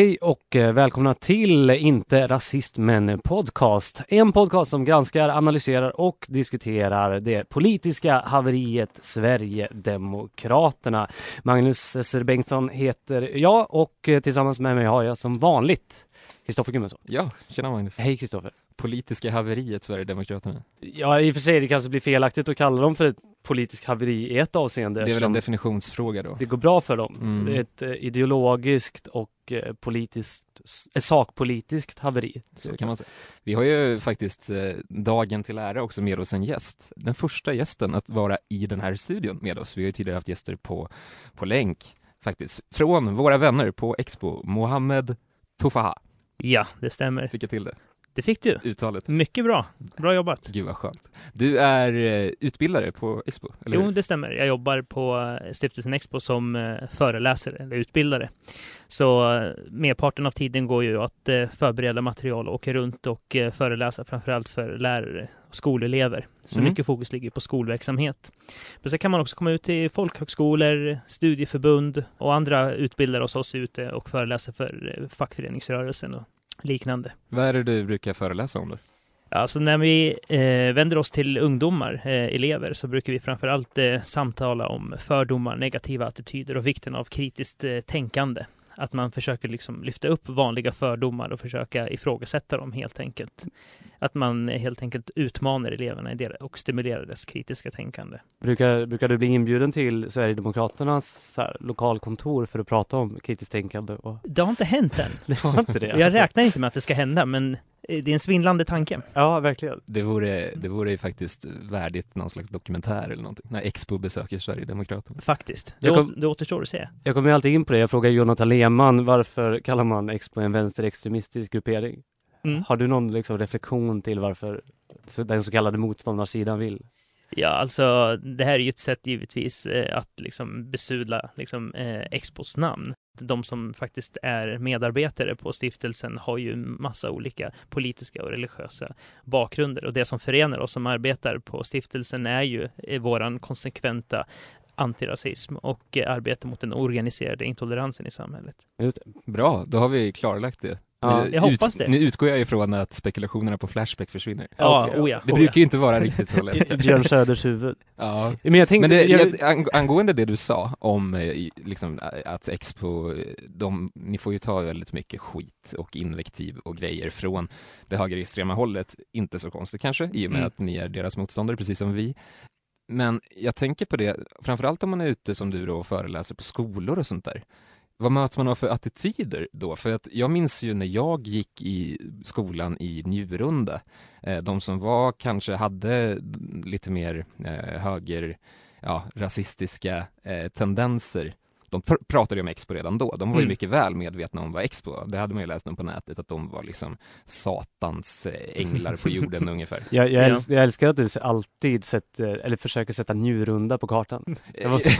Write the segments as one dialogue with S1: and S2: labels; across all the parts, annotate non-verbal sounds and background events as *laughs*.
S1: Hej och eh, välkomna till Inte rasist men podcast. En podcast som granskar, analyserar och diskuterar det politiska haveriet Sverigedemokraterna. Magnus Esser Bengtsson heter jag och eh, tillsammans med mig har jag som vanligt Kristoffer Gummesson.
S2: Ja, tjena Magnus.
S1: Hej Kristoffer.
S2: Politiska haveriet Sverigedemokraterna.
S1: Ja, i och för sig det kanske blir felaktigt att kalla dem för ett politiskt haveri i ett avseende.
S2: Det är väl en definitionsfråga då.
S1: Det går bra för dem.
S2: Mm.
S1: Det är ett eh, ideologiskt och eh, politiskt, ett sakpolitiskt haveri.
S2: Så kan man säga. Vi har ju faktiskt eh, dagen till ära också med oss en gäst. Den första gästen att vara i den här studion med oss. Vi har ju tidigare haft gäster på, på länk faktiskt. Från våra vänner på Expo, Mohammed Tofaha.
S3: Ja, det stämmer.
S2: Fick jag till det?
S3: Det fick du.
S2: Uttalet.
S3: Mycket bra. Bra jobbat.
S2: Gud vad skönt. Du är eh, utbildare på Expo, eller
S3: Jo,
S2: hur?
S3: det stämmer. Jag jobbar på eh, Stiftelsen Expo som eh, föreläsare eller utbildare. Så merparten av tiden går ju att förbereda material och åka runt och föreläsa framförallt för lärare och skolelever. Så
S2: Mm.
S3: mycket fokus ligger på skolverksamhet. Men sen kan man också komma ut till folkhögskolor, studieförbund och andra utbildare hos oss ute och föreläsa för fackföreningsrörelsen och liknande.
S2: Vad är det du brukar föreläsa om då?
S3: Alltså när vi eh, vänder oss till ungdomar, eh, elever, så brukar vi framförallt eh, samtala om fördomar, negativa attityder och vikten av kritiskt eh, tänkande. Att man försöker liksom lyfta upp vanliga fördomar och försöka ifrågasätta dem helt enkelt. Att man helt enkelt utmanar eleverna i det och stimulerar dess kritiska tänkande.
S1: Brukar, brukar du bli inbjuden till Sverigedemokraternas här, lokalkontor för att prata om kritiskt tänkande? Och...
S3: Det har inte hänt än. *laughs*
S1: Det var inte det?
S3: Jag
S1: alltså.
S3: räknar inte med att det ska hända, men det är en svindlande tanke.
S1: Ja, verkligen.
S2: Det vore, det vore ju faktiskt värdigt någon slags dokumentär eller någonting, när Expo besöker Sverigedemokraterna.
S3: Faktiskt. Det,
S1: kom-
S3: det återstår att se.
S1: Jag kommer ju alltid in på det. Jag frågar Jonathan Lehmann varför kallar man Expo en vänsterextremistisk gruppering?
S3: Mm.
S1: Har du någon liksom, reflektion till varför den så kallade motståndarsidan vill?
S3: Ja, alltså det här är ju ett sätt givetvis eh, att liksom besudla liksom, eh, Expos namn. De som faktiskt är medarbetare på stiftelsen har ju massa olika politiska och religiösa bakgrunder och det som förenar oss som arbetar på stiftelsen är ju eh, våran konsekventa antirasism och eh, arbete mot den organiserade intoleransen i samhället.
S2: Bra, då har vi klarlagt det.
S1: Ja,
S2: nu,
S3: jag hoppas det.
S2: Nu utgår jag ifrån att spekulationerna på Flashback försvinner.
S3: Ja,
S1: okej.
S3: oh ja,
S2: Det
S3: oh
S2: brukar
S3: ja.
S2: ju inte vara riktigt så
S1: I
S2: lätt. *laughs*
S1: Björn Söders huvud.
S2: ja.
S1: Men jag tänkte...
S2: Men det,
S1: jag,
S2: jag, ang- angående det du sa om eh, i- liksom, eh, att Expo, eh, de, ni får ju ta väldigt mycket skit och invektiv och grejer från det högerextrema hållet. Inte så konstigt kanske, i och med
S3: Mm.
S2: att ni är deras motståndare, precis som vi. Men jag tänker på det, framförallt om man är ute som du då och föreläser på skolor och sånt där. Vad möts man av för attityder då? För att jag minns ju när jag gick i skolan i Njurunda, eh, de som var, kanske hade lite mer eh, höger, ja, rasistiska eh, tendenser. De pr- pratade ju om Expo redan då, de var ju
S3: Mm.
S2: mycket väl medvetna om vad Expo var. Det hade man ju läst om på nätet, att de var liksom satans eh, änglar på jorden *laughs* ungefär.
S1: jag, jag,
S3: Ja.
S1: älskar, jag älskar att du alltid sätter, eller försöker sätta Njurunda på kartan. Jag måste-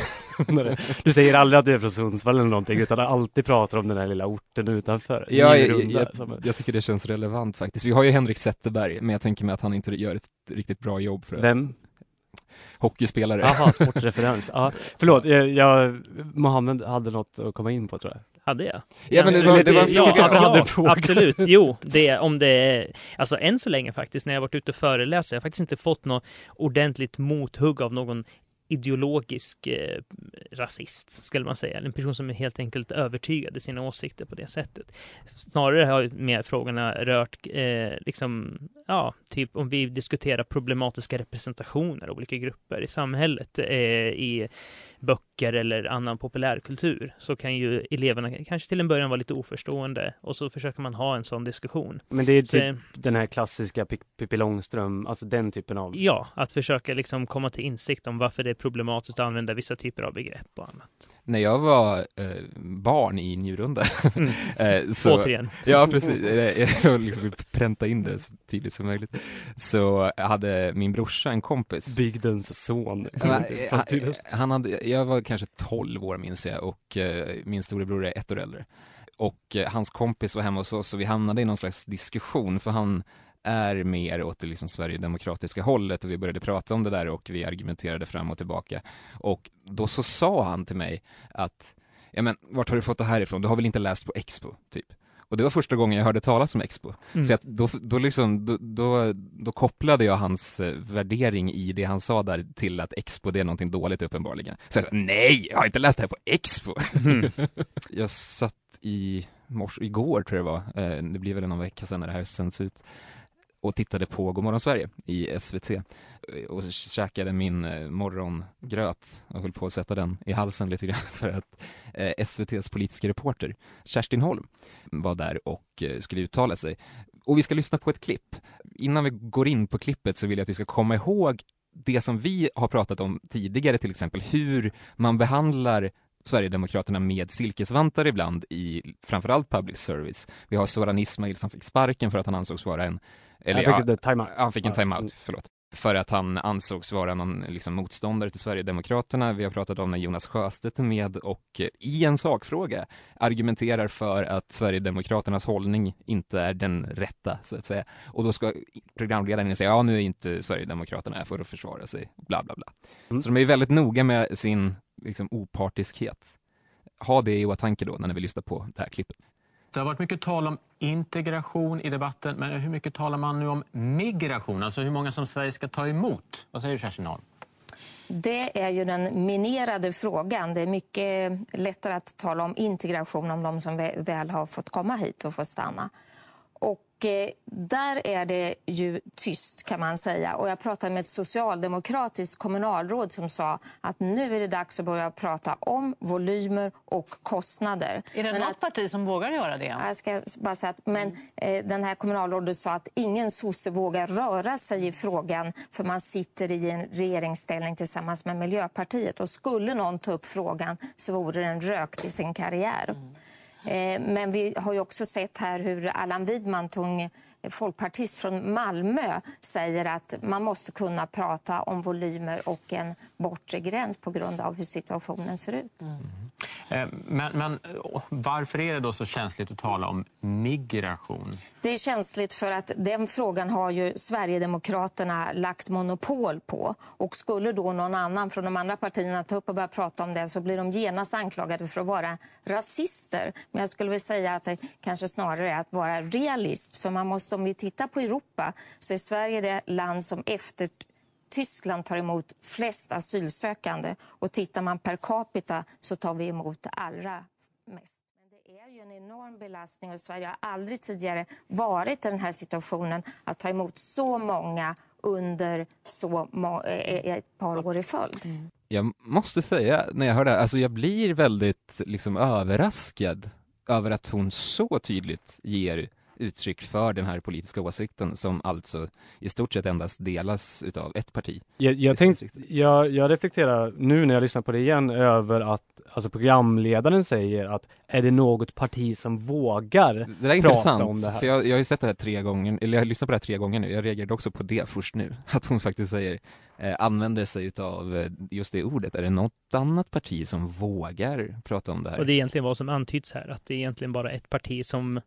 S1: *laughs* Du säger aldrig att du är från Sundsvall eller någonting, utan alltid pratar om den här lilla orten utanför.
S2: Ja, jag,
S1: Njurunda,
S2: jag, jag tycker det känns relevant faktiskt. Vi har ju Henrik Zetterberg, men jag tänker mig att han inte gör ett riktigt bra jobb för att
S1: Vem?
S2: Hockeyspelare.
S1: Jaha, *laughs* sportreferens. Ja, förlåt, jag, jag, Mohammed hade något att komma in på tror jag.
S3: Hade jag?
S2: Ja, men det var, det var en
S3: ja, ja,
S1: fråga.
S3: absolut. *laughs* Jo, det, om det är, alltså än så länge faktiskt, när jag varit ute och föreläser, jag har faktiskt inte fått något ordentligt mothugg av någon ideologisk eh, rasist, skulle man säga. En person som är helt enkelt övertygad i sina åsikter på det sättet. Snarare har ju mer frågorna rört, eh, liksom, ja, typ om vi diskuterar problematiska representationer av olika grupper i samhället eh, i böcker eller annan populärkultur så kan ju eleverna kanske till en början vara lite oförstående och så försöker man ha en sån diskussion.
S1: Men det är
S3: Så,
S1: typ den här klassiska Pippi Långström, alltså den typen av...
S3: ja, att försöka liksom komma till insikt om varför det är problematiskt att använda vissa typer av begrepp och annat.
S2: När jag var eh, barn i Njurunda,
S3: Mm. *laughs*
S2: eh, så,
S3: Återigen.
S2: ja precis, Eh, *laughs* jag liksom vill pränta in det så tydligt som möjligt, så hade min brorsa en kompis
S1: Bygdens son.
S2: Eh, han hade, jag var kanske 12 år minns jag och eh, min storebror är ett år äldre. Och eh, hans kompis var hemma hos oss och vi hamnade i någon slags diskussion för han är mer åt det liksom Sverigedemokratiska hållet och vi började prata om det där och vi argumenterade fram och tillbaka. Och då så sa han till mig att ja men vart har du fått det här ifrån? Du har väl inte läst på Expo, typ? Och det var första gången jag hörde talas om Expo.
S3: Mm.
S2: Så att då, då, liksom, då, då, då kopplade jag hans eh, värdering i det han sa där till att Expo det är någonting dåligt uppenbarligen. Så jag sa, nej, jag har inte läst det här på Expo.
S3: Mm. *laughs*
S2: jag satt i morse, igår tror jag det var, eh, det blir väl någon vecka sedan när det här sänds ut, och tittade på Godmorgon Sverige i SVT och käkade min eh, morgongröt och höll på att sätta den i halsen lite grann *laughs* för att eh, SVTs politiska reporter Kerstin Holm var där och eh, skulle uttala sig. Och vi ska lyssna på ett klipp. Innan vi går in på klippet så vill jag att vi ska komma ihåg det som vi har pratat om tidigare, till exempel hur man behandlar Sverigedemokraterna med silkesvantar ibland i framförallt public service. Vi har Soran Ismail som fick sparken för att han ansågs vara en eller ja,
S1: fick ett timeout.
S2: han fick en
S1: Ja.
S2: timeout, förlåt. För att han ansågs vara någon liksom, motståndare till Sverigedemokraterna. Vi har pratat om när Jonas Sjöstedt är med och eh, i en sakfråga argumenterar för att Sverigedemokraternas hållning inte är den rätta, så att säga. Och då ska programledaren säga, ja nu är inte Sverigedemokraterna här för att försvara sig, bla bla bla.
S1: Mm.
S2: Så de är väldigt noga med sin liksom, opartiskhet. Ha det i åtanke då när ni vill lyssna på det här klippet.
S4: Det har varit mycket tal om integration i debatten, men hur mycket talar man nu om migration? Alltså hur många som Sverige ska ta emot? Vad säger Kerstin Holm?
S5: Det är ju den minerade frågan. Det är mycket lättare att tala om integration om de som väl har fått komma hit och få stanna. Och eh, där är det ju tyst kan man säga. Och jag pratade med ett socialdemokratiskt kommunalråd som sa att nu är det dags att börja prata om volymer och kostnader.
S6: Är det
S5: Men
S6: något
S5: att-
S6: parti som vågar göra det?
S5: Ja, Jag ska bara säga att, men eh, den här kommunalrådet sa att ingen sosse vågar röra sig i frågan för man sitter i en regeringsställning tillsammans med Miljöpartiet. Och skulle någon ta upp frågan så vore den rökt i sin karriär. Eh, Eh, men vi har ju också sett här hur Allan Widman, tog folkpartist från Malmö, säger att man måste kunna prata om volymer och en bortre gräns på grund av hur situationen ser ut.
S4: Eh, Men, men varför är det då så känsligt att tala om migration?
S5: Det är känsligt för att den frågan har ju Sverigedemokraterna lagt monopol på. Och skulle då någon annan från de andra partierna ta upp och börja prata om det så blir de genast anklagade för att vara rasister. Men jag skulle vilja säga att det kanske snarare är att vara realist. För man måste, om vi tittar på Europa så är Sverige det land som efter Tyskland tar emot flest asylsökande. Och tittar man per capita så tar vi emot allra mest. Men det är ju en enorm belastning och Sverige har aldrig tidigare varit i den här situationen att ta emot så många under så må- e-, e-, e-, ett par år i följd. Mm.
S2: Jag måste säga, när jag hör det här, alltså jag blir väldigt liksom överraskad över att hon så tydligt ger uttryck för den här politiska åsikten som alltså i stort sett endast delas utav ett parti.
S1: Jag, jag,
S2: riksdag.
S1: jag, jag reflekterar nu när jag lyssnar på det igen över att alltså programledaren säger att är det något parti som vågar?
S2: Det
S1: prata
S2: intressant,
S1: om det här.
S2: för jag, jag har ju sett det här tre gånger, eller jag har lyssnat på det här tre gånger nu, jag reagerade också på det först nu, *laughs* att hon faktiskt säger, eh, använder sig utav eh, just det ordet. Är det något annat parti som vågar prata om det här?
S3: Och det är egentligen vad som antyds här, att det är egentligen bara ett parti som,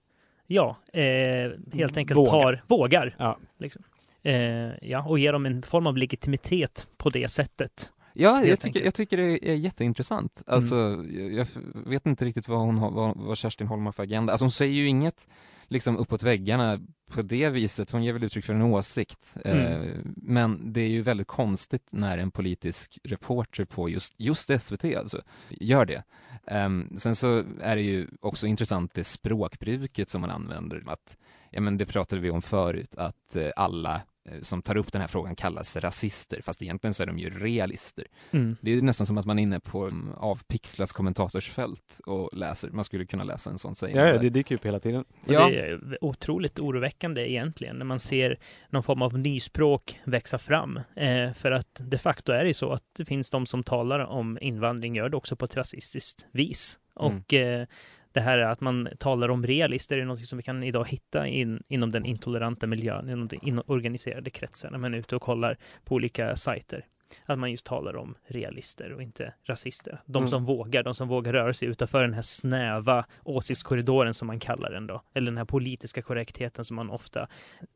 S3: ja, eh, helt enkelt
S1: Vågar.
S3: tar, vågar.
S1: Ja.
S3: Liksom. Eh, ja, och ger dem en form av legitimitet på det sättet.
S2: Ja, jag tycker, jag tycker det är jätteintressant. Alltså, jag, jag vet inte riktigt vad, hon har, vad, vad Kerstin Holm har för agenda. Alltså hon säger ju inget liksom uppåt väggarna på det viset. Hon ger väl uttryck för en åsikt. Eh,
S3: Mm.
S2: men det är ju väldigt konstigt när en politisk reporter på just, just SVT alltså, gör det. Ehm, sen så är det ju också intressant det språkbruket som man använder. Att, ja men det pratade vi om förut, att eh, alla eh, som tar upp den här frågan kallas rasister, fast egentligen så är de ju realister.
S3: Mm.
S2: Det är ju nästan som att man är inne på um, avpixlats kommentatorsfält och läser. Man skulle kunna läsa en sån sägning.
S1: Ja, ja, det dyker upp hela tiden.
S2: Ja.
S3: Det är otroligt oroväckande egentligen när man ser någon form av nyspråk växa fram. Eh, för att de facto är det ju så att det finns de som talar om invandring, gör det också på ett rasistiskt vis.
S2: Mm.
S3: Och eh, det här att man talar om realister är något som vi kan idag hitta in, inom den intoleranta miljön, inom de in organiserade kretsar, när man är ute och kollar på olika sajter. Att man just talar om realister och inte rasister. De
S1: Mm.
S3: som vågar, de som vågar röra sig utanför den här snäva åsiktskorridoren som man kallar den då. Eller den här politiska korrektheten som man ofta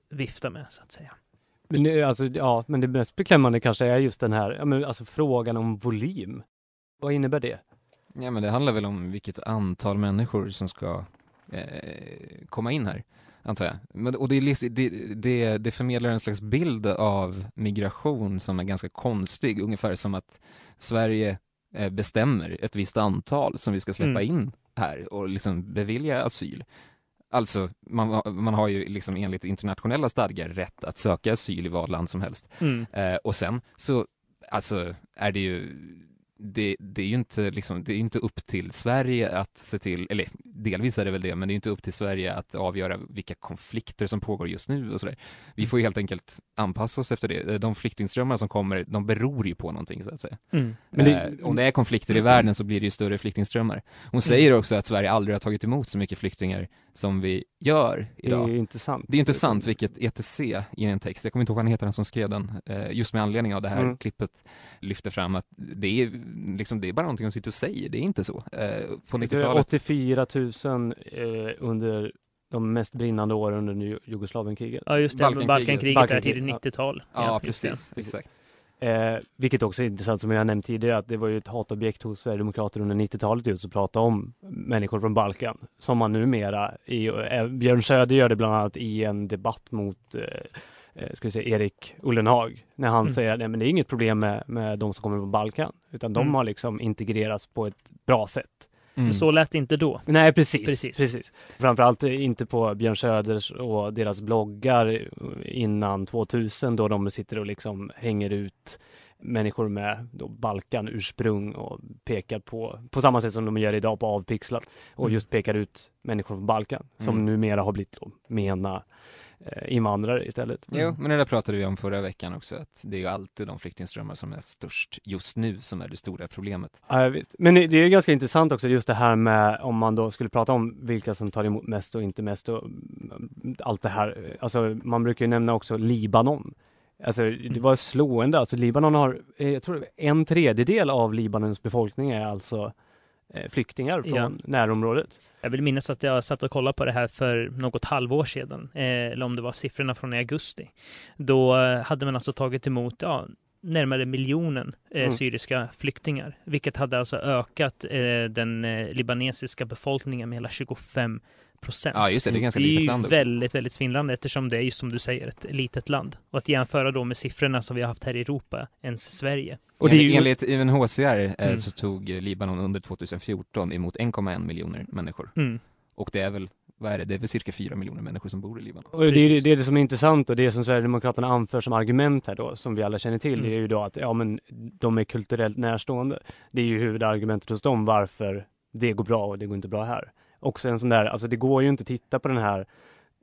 S3: viftar med, så att säga.
S1: Men, det, alltså, ja, men det mest beklämmande kanske är just den här, ja, men, alltså frågan om volym. Vad innebär det?
S2: Ja men det handlar väl om vilket antal människor som ska eh, komma in här, antar jag. Men, och det, det, det, det förmedlar en slags bild av migration som är ganska konstig, ungefär som att Sverige eh, bestämmer ett visst antal som vi ska släppa
S3: Mm.
S2: in här och liksom bevilja asyl. Alltså, man, man har ju liksom enligt internationella stadgar rätt att söka asyl i vad land som helst.
S3: Mm.
S2: Eh, och sen så, alltså är det ju det, det är ju inte, liksom, det är inte upp till Sverige att se till, eller delvis är det väl det, men det är inte upp till Sverige att avgöra vilka konflikter som pågår just nu och sådär. Vi får ju helt enkelt anpassa oss efter det. De flyktingströmmar som kommer, de beror ju på någonting så att säga.
S3: Mm.
S1: Det-
S2: eh, om det är konflikter i världen så blir det ju större flyktingströmmar. Hon säger också att Sverige aldrig har tagit emot så mycket flyktingar som vi gör
S1: Det
S2: idag.
S1: är ju inte sant.
S2: Det är intressant vilket ETC i en text, jag kommer inte ihåg vad han heter den som skrev den, eh, just med anledning av det här
S1: Mm.
S2: klippet lyfter fram att det är, liksom, det är bara någonting de sitter och säger, det är inte så. Eh, på
S1: Det är
S2: 90-talet,
S1: 84 000 eh, under de mest brinnande åren under Ju- Jugoslavienkriget.
S3: Ja just det,
S2: Balkankriget.
S3: Balkankriget, där
S1: Balkankriget,
S3: tidigt
S1: ja.
S3: 90-tal.
S2: ja,
S3: det.
S2: precis, exakt.
S1: Eh, vilket också är intressant som jag nämnt tidigare att det var ju ett hatobjekt hos Sverigedemokrater under 90-talet just att prata om människor från Balkan. Som man numera, i, eh, Björn Söder gör det bland annat i en debatt mot eh, ska vi säga, Erik Ullenhag. När han
S3: Mm.
S1: säger att det är inget problem med, med de som kommer från Balkan. Utan de
S3: Mm.
S1: har liksom integrerats på ett bra sätt.
S2: Mm.
S3: Men så lät det inte då.
S1: Nej, precis.
S3: Precis.
S1: precis. Framförallt inte på Björn Söders och deras bloggar innan 2000 då de sitter och liksom hänger ut människor med då Balkan-ursprung och pekar på, på samma sätt som de gör idag på Avpixlat och
S3: Mm.
S1: just pekar ut människor från Balkan som
S2: Mm.
S1: numera har blivit då mena eh, invandrare istället.
S2: Jo, men det där pratade vi om förra veckan också, att det är ju alltid de flyktingströmmar som är störst just nu som är det stora problemet.
S1: Ja, visst. Men det är ganska intressant också just det här med om man då skulle prata om vilka som tar emot mest och inte mest och mm, allt det här. Alltså man brukar ju nämna också Libanon. Alltså det var slående, alltså Libanon har, eh, jag tror en tredjedel av Libanons befolkning är alltså eh, flyktingar från
S3: Ja.
S1: närområdet.
S3: Jag vill minnas att jag satt och kollade på det här för något halvår sedan, eh, eller om det var siffrorna från i augusti. Då eh, hade man alltså tagit emot ja, närmare miljonen eh,
S1: Mm.
S3: syriska flyktingar, vilket hade alltså ökat eh, den eh, libanesiska befolkningen med hela 25 procent.
S2: Ja, just det, det är ganska
S3: det
S2: litet
S3: är ju
S2: land också.
S3: väldigt, väldigt svindlande eftersom det är just som du säger ett litet land. Och att jämföra då med siffrorna som vi har haft här i Europa, ens Sverige.
S1: Och det är ju,
S2: Enligt UNHCR eh,
S3: Mm.
S2: så tog Libanon under 2014 emot 1,1 miljoner människor.
S3: Mm.
S2: Och det är väl, vad är det, det är väl cirka 4 miljoner människor som bor i Libanon.
S1: och det, är, det är det som är intressant och det som Sverigedemokraterna anför som argument här då, som vi alla känner till,
S3: Mm.
S1: det är ju då att ja men de är kulturellt närstående. Det är ju huvudargumentet hos dem varför det går bra och det går inte bra här. Också en sån där, alltså det går ju inte att titta på den här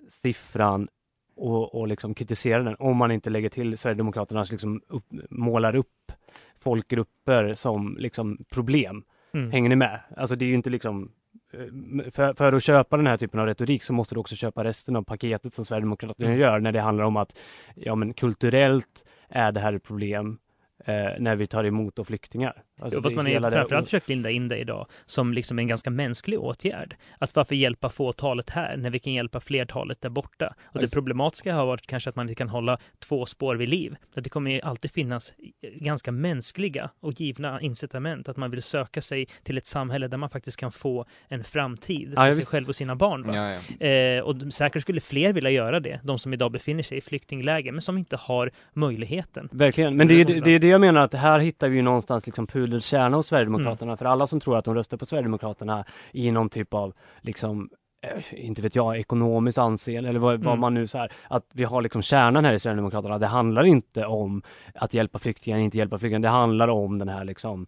S1: siffran och, och liksom kritisera den om man inte lägger till Sverigedemokraternas liksom upp, målar upp folkgrupper som liksom problem.
S3: Mm.
S1: Hänger ni med? Alltså det är ju inte liksom eh, för, för att köpa den här typen av retorik så måste du också köpa resten av paketet som Sverigedemokraterna
S3: Mm.
S1: gör när det handlar om att ja men kulturellt är det här ett problem eh, när vi tar emot flyktingar. Alltså
S3: fast
S1: det är
S3: man
S1: det-
S3: framförallt försökt linda in det idag som liksom en ganska mänsklig åtgärd. Att varför hjälpa fåtalet här när vi kan hjälpa flertalet där borta? Och det
S1: Alltså-
S3: problematiska har varit kanske att man inte kan hålla två spår vid liv. Att det kommer ju alltid finnas ganska mänskliga och givna incitament att man vill söka sig till ett samhälle där man faktiskt kan få en framtid
S1: Ja,
S3: för
S1: ja,
S3: sig
S1: visst.
S3: själv och sina barn. Va?
S2: Ja, ja.
S3: Eh, och säkert skulle fler vilja göra det, de som idag befinner sig i flyktingläger, men som inte har möjligheten.
S1: Verkligen, men det är
S3: Det
S1: det,
S3: är
S1: det, är det jag menar att här hittar vi ju någonstans liksom pudelns kärna hos Sverigedemokraterna.
S3: Mm.
S1: För alla som tror att de röstar på Sverigedemokraterna i någon typ av liksom eh, inte vet jag, ekonomiskt anseende eller vad, vad
S3: Mm.
S1: man nu så här, att vi har liksom kärnan här i Sverigedemokraterna. Det handlar inte om att hjälpa flyktingar, inte hjälpa flyktingar. Det handlar om den här liksom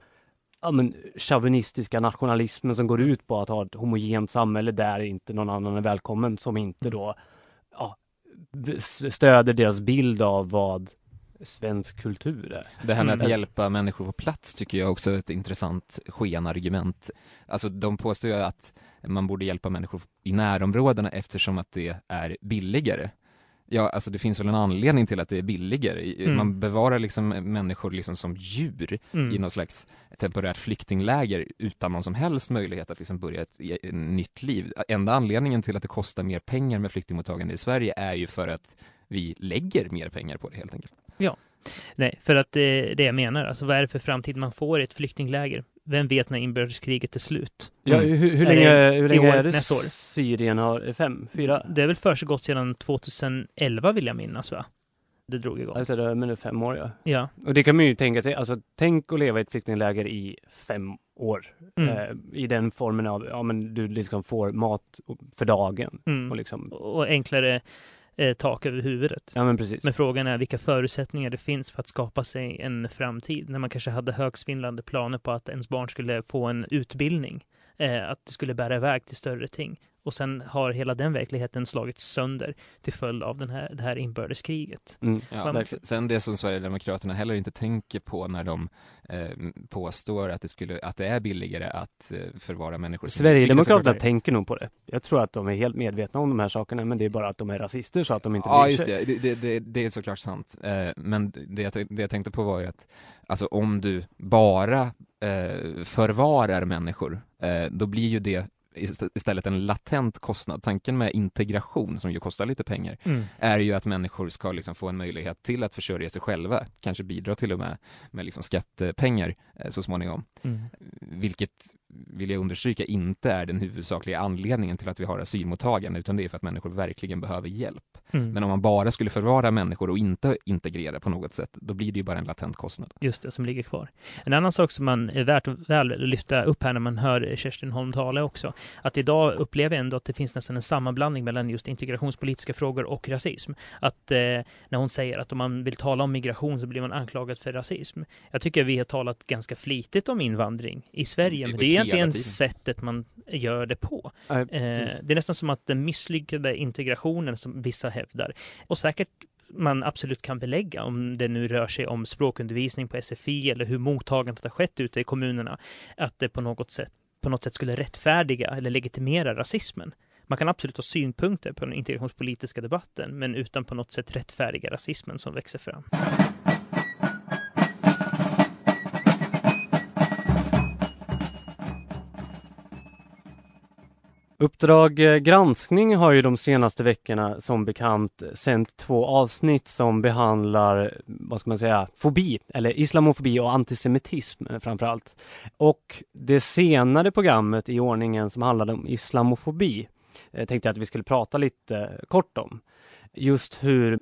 S1: ja, men, chauvinistiska nationalismen som går ut på att ha ett homogent samhälle där inte någon annan är välkommen som inte då ja, stöder deras bild av vad svensk kultur är.
S2: Det här med att
S1: Mm.
S2: hjälpa människor på plats tycker jag också är ett intressant skenargument. Alltså de påstår ju att man borde hjälpa människor i närområdena eftersom att det är billigare. Ja, alltså det finns väl en anledning till att det är billigare.
S3: Mm.
S2: Man bevarar liksom människor liksom som djur
S3: Mm.
S2: i någon slags temporärt flyktingläger utan någon som helst möjlighet att liksom börja ett, ett nytt liv. Enda anledningen till att det kostar mer pengar med flyktingmottagande i Sverige är ju för att vi lägger mer pengar på det helt enkelt.
S3: Nej, för att det, det jag menar, alltså vad är det för framtid man får i ett flyktingläger? vem vet när inbördeskriget är slut?
S1: Ja,
S2: Mm.
S1: hur, hur
S3: Är
S1: länge,
S3: det
S1: hur länge
S3: år,
S1: är det
S3: nästa år?
S1: Syrien har? Fem? Fyra?
S3: Det är väl försiggått sedan 2011 vill jag minnas va? Det drog igång.
S1: Alltså det är men det är fem år ja.
S3: Ja.
S1: Och det kan man ju tänka sig, alltså tänk att leva i ett flyktingläger i fem år.
S3: Mm.
S1: Eh, I den formen av, ja men du liksom får mat för dagen.
S3: Mm.
S1: Och liksom,
S3: Och enklare eh, tak över huvudet.
S1: ja men precis.
S3: Men frågan är vilka förutsättningar det finns för att skapa sig en framtid när man kanske hade högsvindlande planer på att ens barn skulle få en utbildning, eh, att det skulle bära iväg till större ting. Och sen har hela den verkligheten slagits sönder till följd av den här, det här inbördeskriget.
S1: Mm.
S2: Ja,
S3: Man-
S2: sen det som Sverigedemokraterna heller inte tänker på när de eh, påstår att det, skulle, att det är billigare att eh, förvara människor.
S1: Sverigedemokraterna tänker nog på det. Jag tror att de är helt medvetna om de här sakerna, men det är bara att de är rasister så att de inte
S2: Ja, just det. Det, det, det. det är såklart sant. Eh, men det jag, det jag tänkte på var ju att, alltså om du bara eh, förvarar människor, eh, då blir ju det istället en latent kostnad. Tanken med integration, som ju kostar lite pengar, är ju att människor ska liksom få en möjlighet till att försörja sig själva, kanske bidra till och med med liksom skattepengar eh, så småningom.
S3: Mm.
S2: Vilket, vill jag understryka, inte är den huvudsakliga anledningen till att vi har asylmottagande, utan det är för att människor verkligen behöver hjälp.
S3: Mm.
S2: Men om man bara skulle förvara människor och inte integrera på något sätt, då blir det ju bara en latent kostnad.
S3: Just det, som ligger kvar. En annan sak som man är värt att väl lyfta upp här när man hör Kerstin Holm tala också, att idag upplever jag ändå att det finns nästan en sammanblandning mellan just integrationspolitiska frågor och rasism. Att eh, när hon säger att om man vill tala om migration så blir man anklagad för rasism. Jag tycker vi har talat ganska flitigt om invandring i Sverige,
S2: Mm,
S3: men
S2: det
S3: är egentligen sättet man gör det på. Eh,
S1: precis.
S3: det är nästan som att den misslyckade integrationen som vissa hävdar, och säkert man absolut kan belägga om det nu rör sig om språkundervisning på SFI eller hur mottagandet har skett ute i kommunerna, att det på något sätt, på något sätt skulle rättfärdiga eller legitimera rasismen. Man kan absolut ha synpunkter på den integrationspolitiska debatten, men utan på något sätt rättfärdiga rasismen som växer fram.
S1: Uppdrag eh, granskning har ju de senaste veckorna som bekant sänt två avsnitt som behandlar, vad ska man säga, fobi, eller islamofobi och antisemitism eh, framförallt. framför allt. Och det senare programmet i ordningen som handlade om islamofobi eh, tänkte jag att vi skulle prata lite kort om. Just hur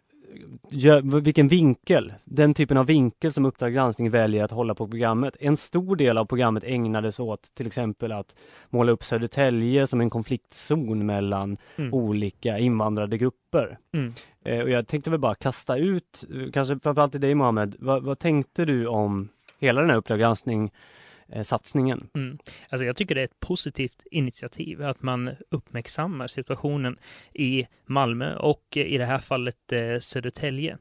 S1: gör- vilken vinkel, den typen av vinkel som Uppdrag granskning väljer att hålla på programmet. En stor del av programmet ägnades åt till exempel att måla upp Södertälje som en konfliktzon mellan
S3: Mm.
S1: olika invandrade grupper.
S3: Mm.
S1: Eh, och jag tänkte väl bara kasta ut, eh, kanske framförallt till dig Mohammed, vad, vad tänkte du om hela den här Uppdrag granskning Eh, satsningen?
S3: Mm. Alltså jag tycker det är ett positivt initiativ att man uppmärksammar situationen i Malmö och eh, i det här fallet eh, Södertälje.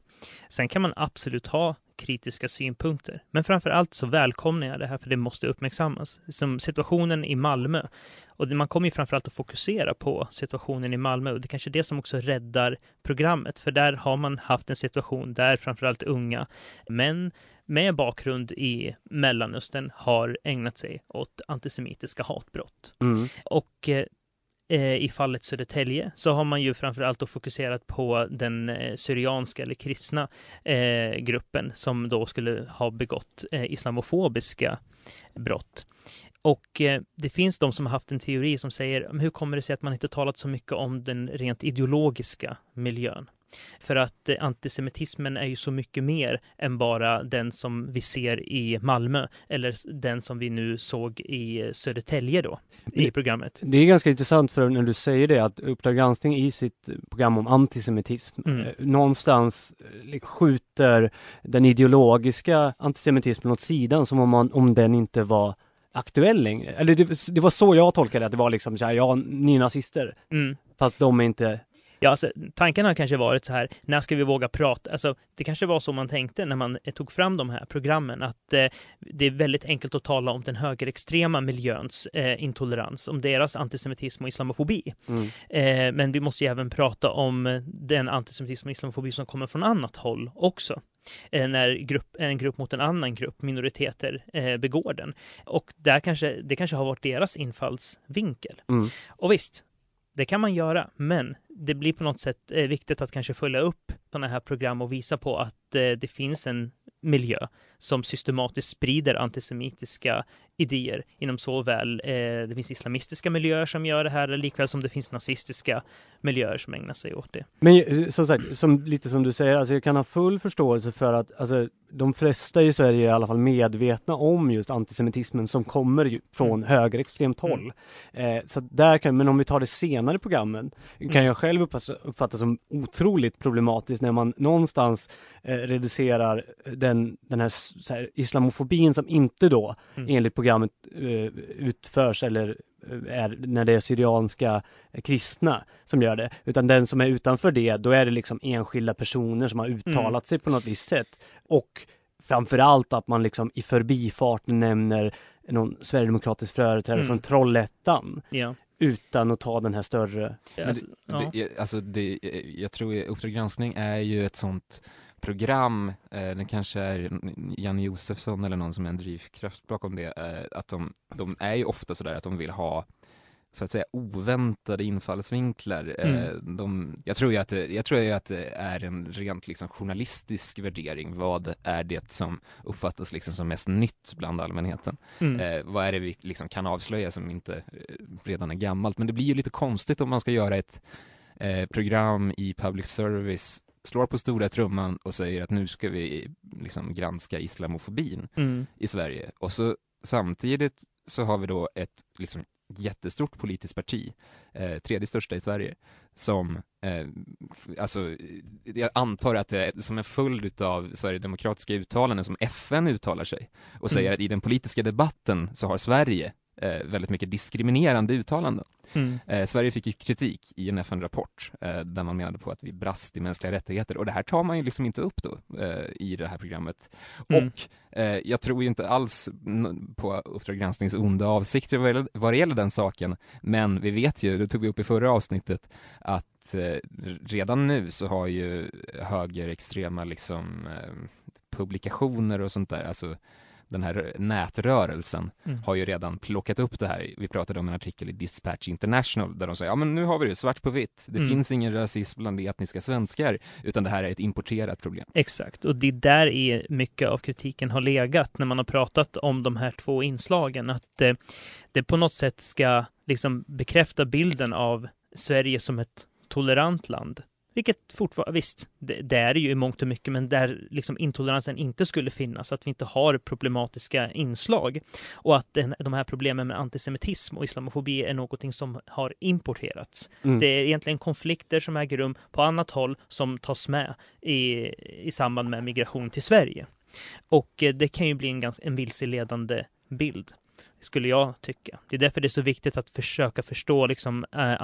S3: Sen kan man absolut ha kritiska synpunkter, men framför allt så välkomnar jag det här för det måste uppmärksammas. Som situationen i Malmö och man kommer ju framförallt att fokusera på situationen i Malmö och det är kanske är det som också räddar programmet, för där har man haft en situation där framförallt unga män med bakgrund i Mellanöstern har ägnat sig åt antisemitiska hatbrott.
S1: Mm.
S3: Och eh, eh, i fallet Södertälje så har man ju framförallt då fokuserat på den eh, syrianska eller kristna eh, gruppen som då skulle ha begått eh, islamofobiska brott. Och eh, det finns de som har haft en teori som säger, "Men hur kommer det sig att man inte talat så mycket om den rent ideologiska miljön? För att eh, antisemitismen är ju så mycket mer än bara den som vi ser i Malmö eller den som vi nu såg i eh, Södertälje då, i programmet.
S1: Det är ganska intressant för när du säger det att Uppdrag granskning i sitt program om antisemitism
S3: Mm.
S1: eh, någonstans liksom skjuter den ideologiska antisemitismen åt sidan som om, man, om den inte var aktuell längre. Eller det, det var så jag tolkade det, att det var liksom så här, ja, ni är nazister,
S3: Mm.
S1: fast de är inte
S3: Ja, alltså, tanken har kanske varit så här, när ska vi våga prata? Alltså, det kanske var så man tänkte när man eh, tog fram de här programmen, att eh, det är väldigt enkelt att tala om den högerextrema miljöns eh, intolerans, om deras antisemitism och islamofobi.
S1: mm.
S3: Eh, men vi måste ju även prata om eh, den antisemitism och islamofobi som kommer från annat håll också. Eh, när grupp, en grupp mot en annan grupp, minoriteter, eh, begår den. Och där kanske, det kanske har varit deras infallsvinkel.
S1: Mm.
S3: Och visst, det kan man göra, men det blir på något sätt eh, viktigt att kanske följa upp sådana här program och visa på att eh, det finns en miljö som systematiskt sprider antisemitiska idéer inom såväl, eh, det finns islamistiska miljöer som gör det här, likväl som det finns nazistiska miljöer som ägnar sig åt det.
S1: Men som sagt, som, lite som du säger, alltså jag kan ha full förståelse för att alltså, de flesta i Sverige är i alla fall medvetna om just antisemitismen som kommer från mm. högerextremt håll. Mm. Eh, så där kan, men om vi tar det senare programmen kan mm. jag själv uppfatta, uppfatta som otroligt problematiskt när man någonstans eh, reducerar den, den här, här, islamofobin som inte då mm. enligt programmet eh, utförs eller eh, är när det är syrianska kristna som gör det, utan den som är utanför det, då är det liksom enskilda personer som har mm. uttalat mm. sig på något visst sätt. Och framförallt att man liksom i förbifarten nämner någon sverigedemokratisk företrädare mm. från Trollhättan.
S3: Ja.
S1: Utan att ta den här större...
S2: Alltså, ja. det, alltså det, jag tror Uppdrag granskning är ju ett sånt program, eh, det kanske är Janne Josefsson eller någon som är en drivkraft bakom det, eh, att de, de är ju ofta sådär att de vill ha så att säga oväntade infallsvinklar. Eh, mm. De, jag, tror ju att jag tror ju att det är en rent liksom journalistisk värdering. Vad är det som uppfattas liksom som mest nytt bland allmänheten? Mm. Eh, vad är det vi liksom kan avslöja som inte eh, redan är gammalt? Men det blir ju lite konstigt om man ska göra ett eh, program i public service slår på stora trumman och säger att nu ska vi liksom granska islamofobin mm. i Sverige. Och så samtidigt så har vi då ett liksom jättestort politiskt parti, eh, tredje största i Sverige, som, eh, alltså, jag antar att det är som en följd av Sverigedemokratiska uttalanden som FN uttalar sig och säger mm. att i den politiska debatten så har Sverige väldigt mycket diskriminerande uttalanden. Mm. Eh, Sverige fick ju kritik i en FN-rapport eh, där man menade på att vi brast i mänskliga rättigheter och det här tar man ju liksom inte upp då eh, i det här programmet. Mm. Och eh, jag tror ju inte alls på Uppdrag gransknings onda avsikter vad, vad det gäller den saken, men vi vet ju, det tog vi upp i förra avsnittet, att eh, redan nu så har ju högerextrema liksom publikationer och sånt där, alltså den här nätrörelsen mm. har ju redan plockat upp det här. Vi pratade om en artikel i Dispatch International där de säger, ja men nu har vi det svart på vitt. Det mm. finns ingen rasism bland etniska svenskar, utan det här är ett importerat problem.
S3: Exakt, och det där är mycket av kritiken har legat när man har pratat om de här två inslagen, att eh, det på något sätt ska liksom bekräfta bilden av Sverige som ett tolerant land vilket fortfarande, visst, det, det, är det ju i mångt och mycket, men där liksom intoleransen inte skulle finnas, att vi inte har problematiska inslag och att den, de här problemen med antisemitism och islamofobi är någonting som har importerats. Mm. Det är egentligen konflikter som äger rum på annat håll som tas med i, i samband med migration till Sverige. Och eh, det kan ju bli en, ganska, en vilseledande bild skulle jag tycka. Det är därför det är så viktigt att försöka förstå liksom, eh,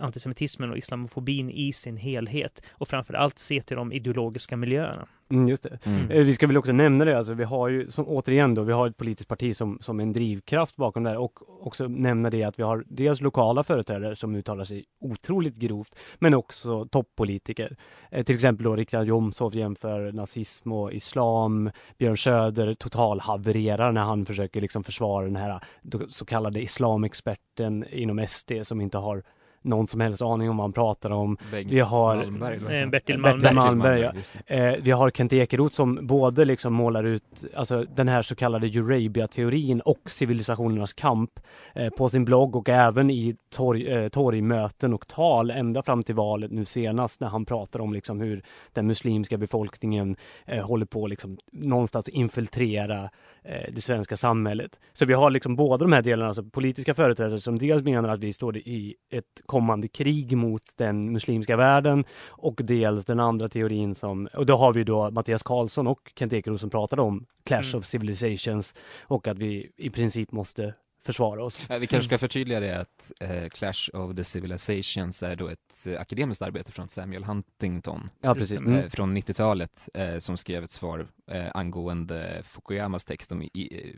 S3: antisemitismen och islamofobin i sin helhet och framför allt se till de ideologiska miljöerna.
S1: Mm, just det. Mm. Eh, vi ska väl också nämna det, alltså vi har ju som, återigen då, vi har ett politiskt parti som, som en drivkraft bakom det här och också nämna det att vi har dels lokala företrädare som uttalar sig otroligt grovt, men också toppolitiker. Eh, till exempel då Richard Jomshof jämför nazism och islam. Björn Söder totalhavererar när han försöker liksom försvara den här så kallade islamexperten inom SD som inte har någon som helst aning om vad han pratar om.
S2: Bengt vi har
S3: Malmberg, eh, Bertil Malmberg. Bertil
S1: Malmberg ja. eh, vi har Kent Ekeroth som både liksom målar ut alltså, den här så kallade Eurabia-teorin och civilisationernas kamp eh, på sin blogg och även i torg, eh, torgmöten och tal ända fram till valet nu senast när han pratar om liksom hur den muslimska befolkningen eh, håller på liksom någonstans infiltrera det svenska samhället. Så vi har liksom båda de här delarna, alltså politiska företrädare som dels menar att vi står i ett kommande krig mot den muslimska världen och dels den andra teorin som, och då har vi då Mattias Karlsson och Kent Ekeroth som pratade om Clash mm. of Civilizations och att vi i princip måste försvara oss.
S2: Vi kanske ska förtydliga det att eh, Clash of the Civilizations är då ett eh, akademiskt arbete från Samuel Huntington
S1: ja, precis.
S2: Mm. Eh, från 90-talet eh, som skrev ett svar eh, angående Fukuyamas text om i, i,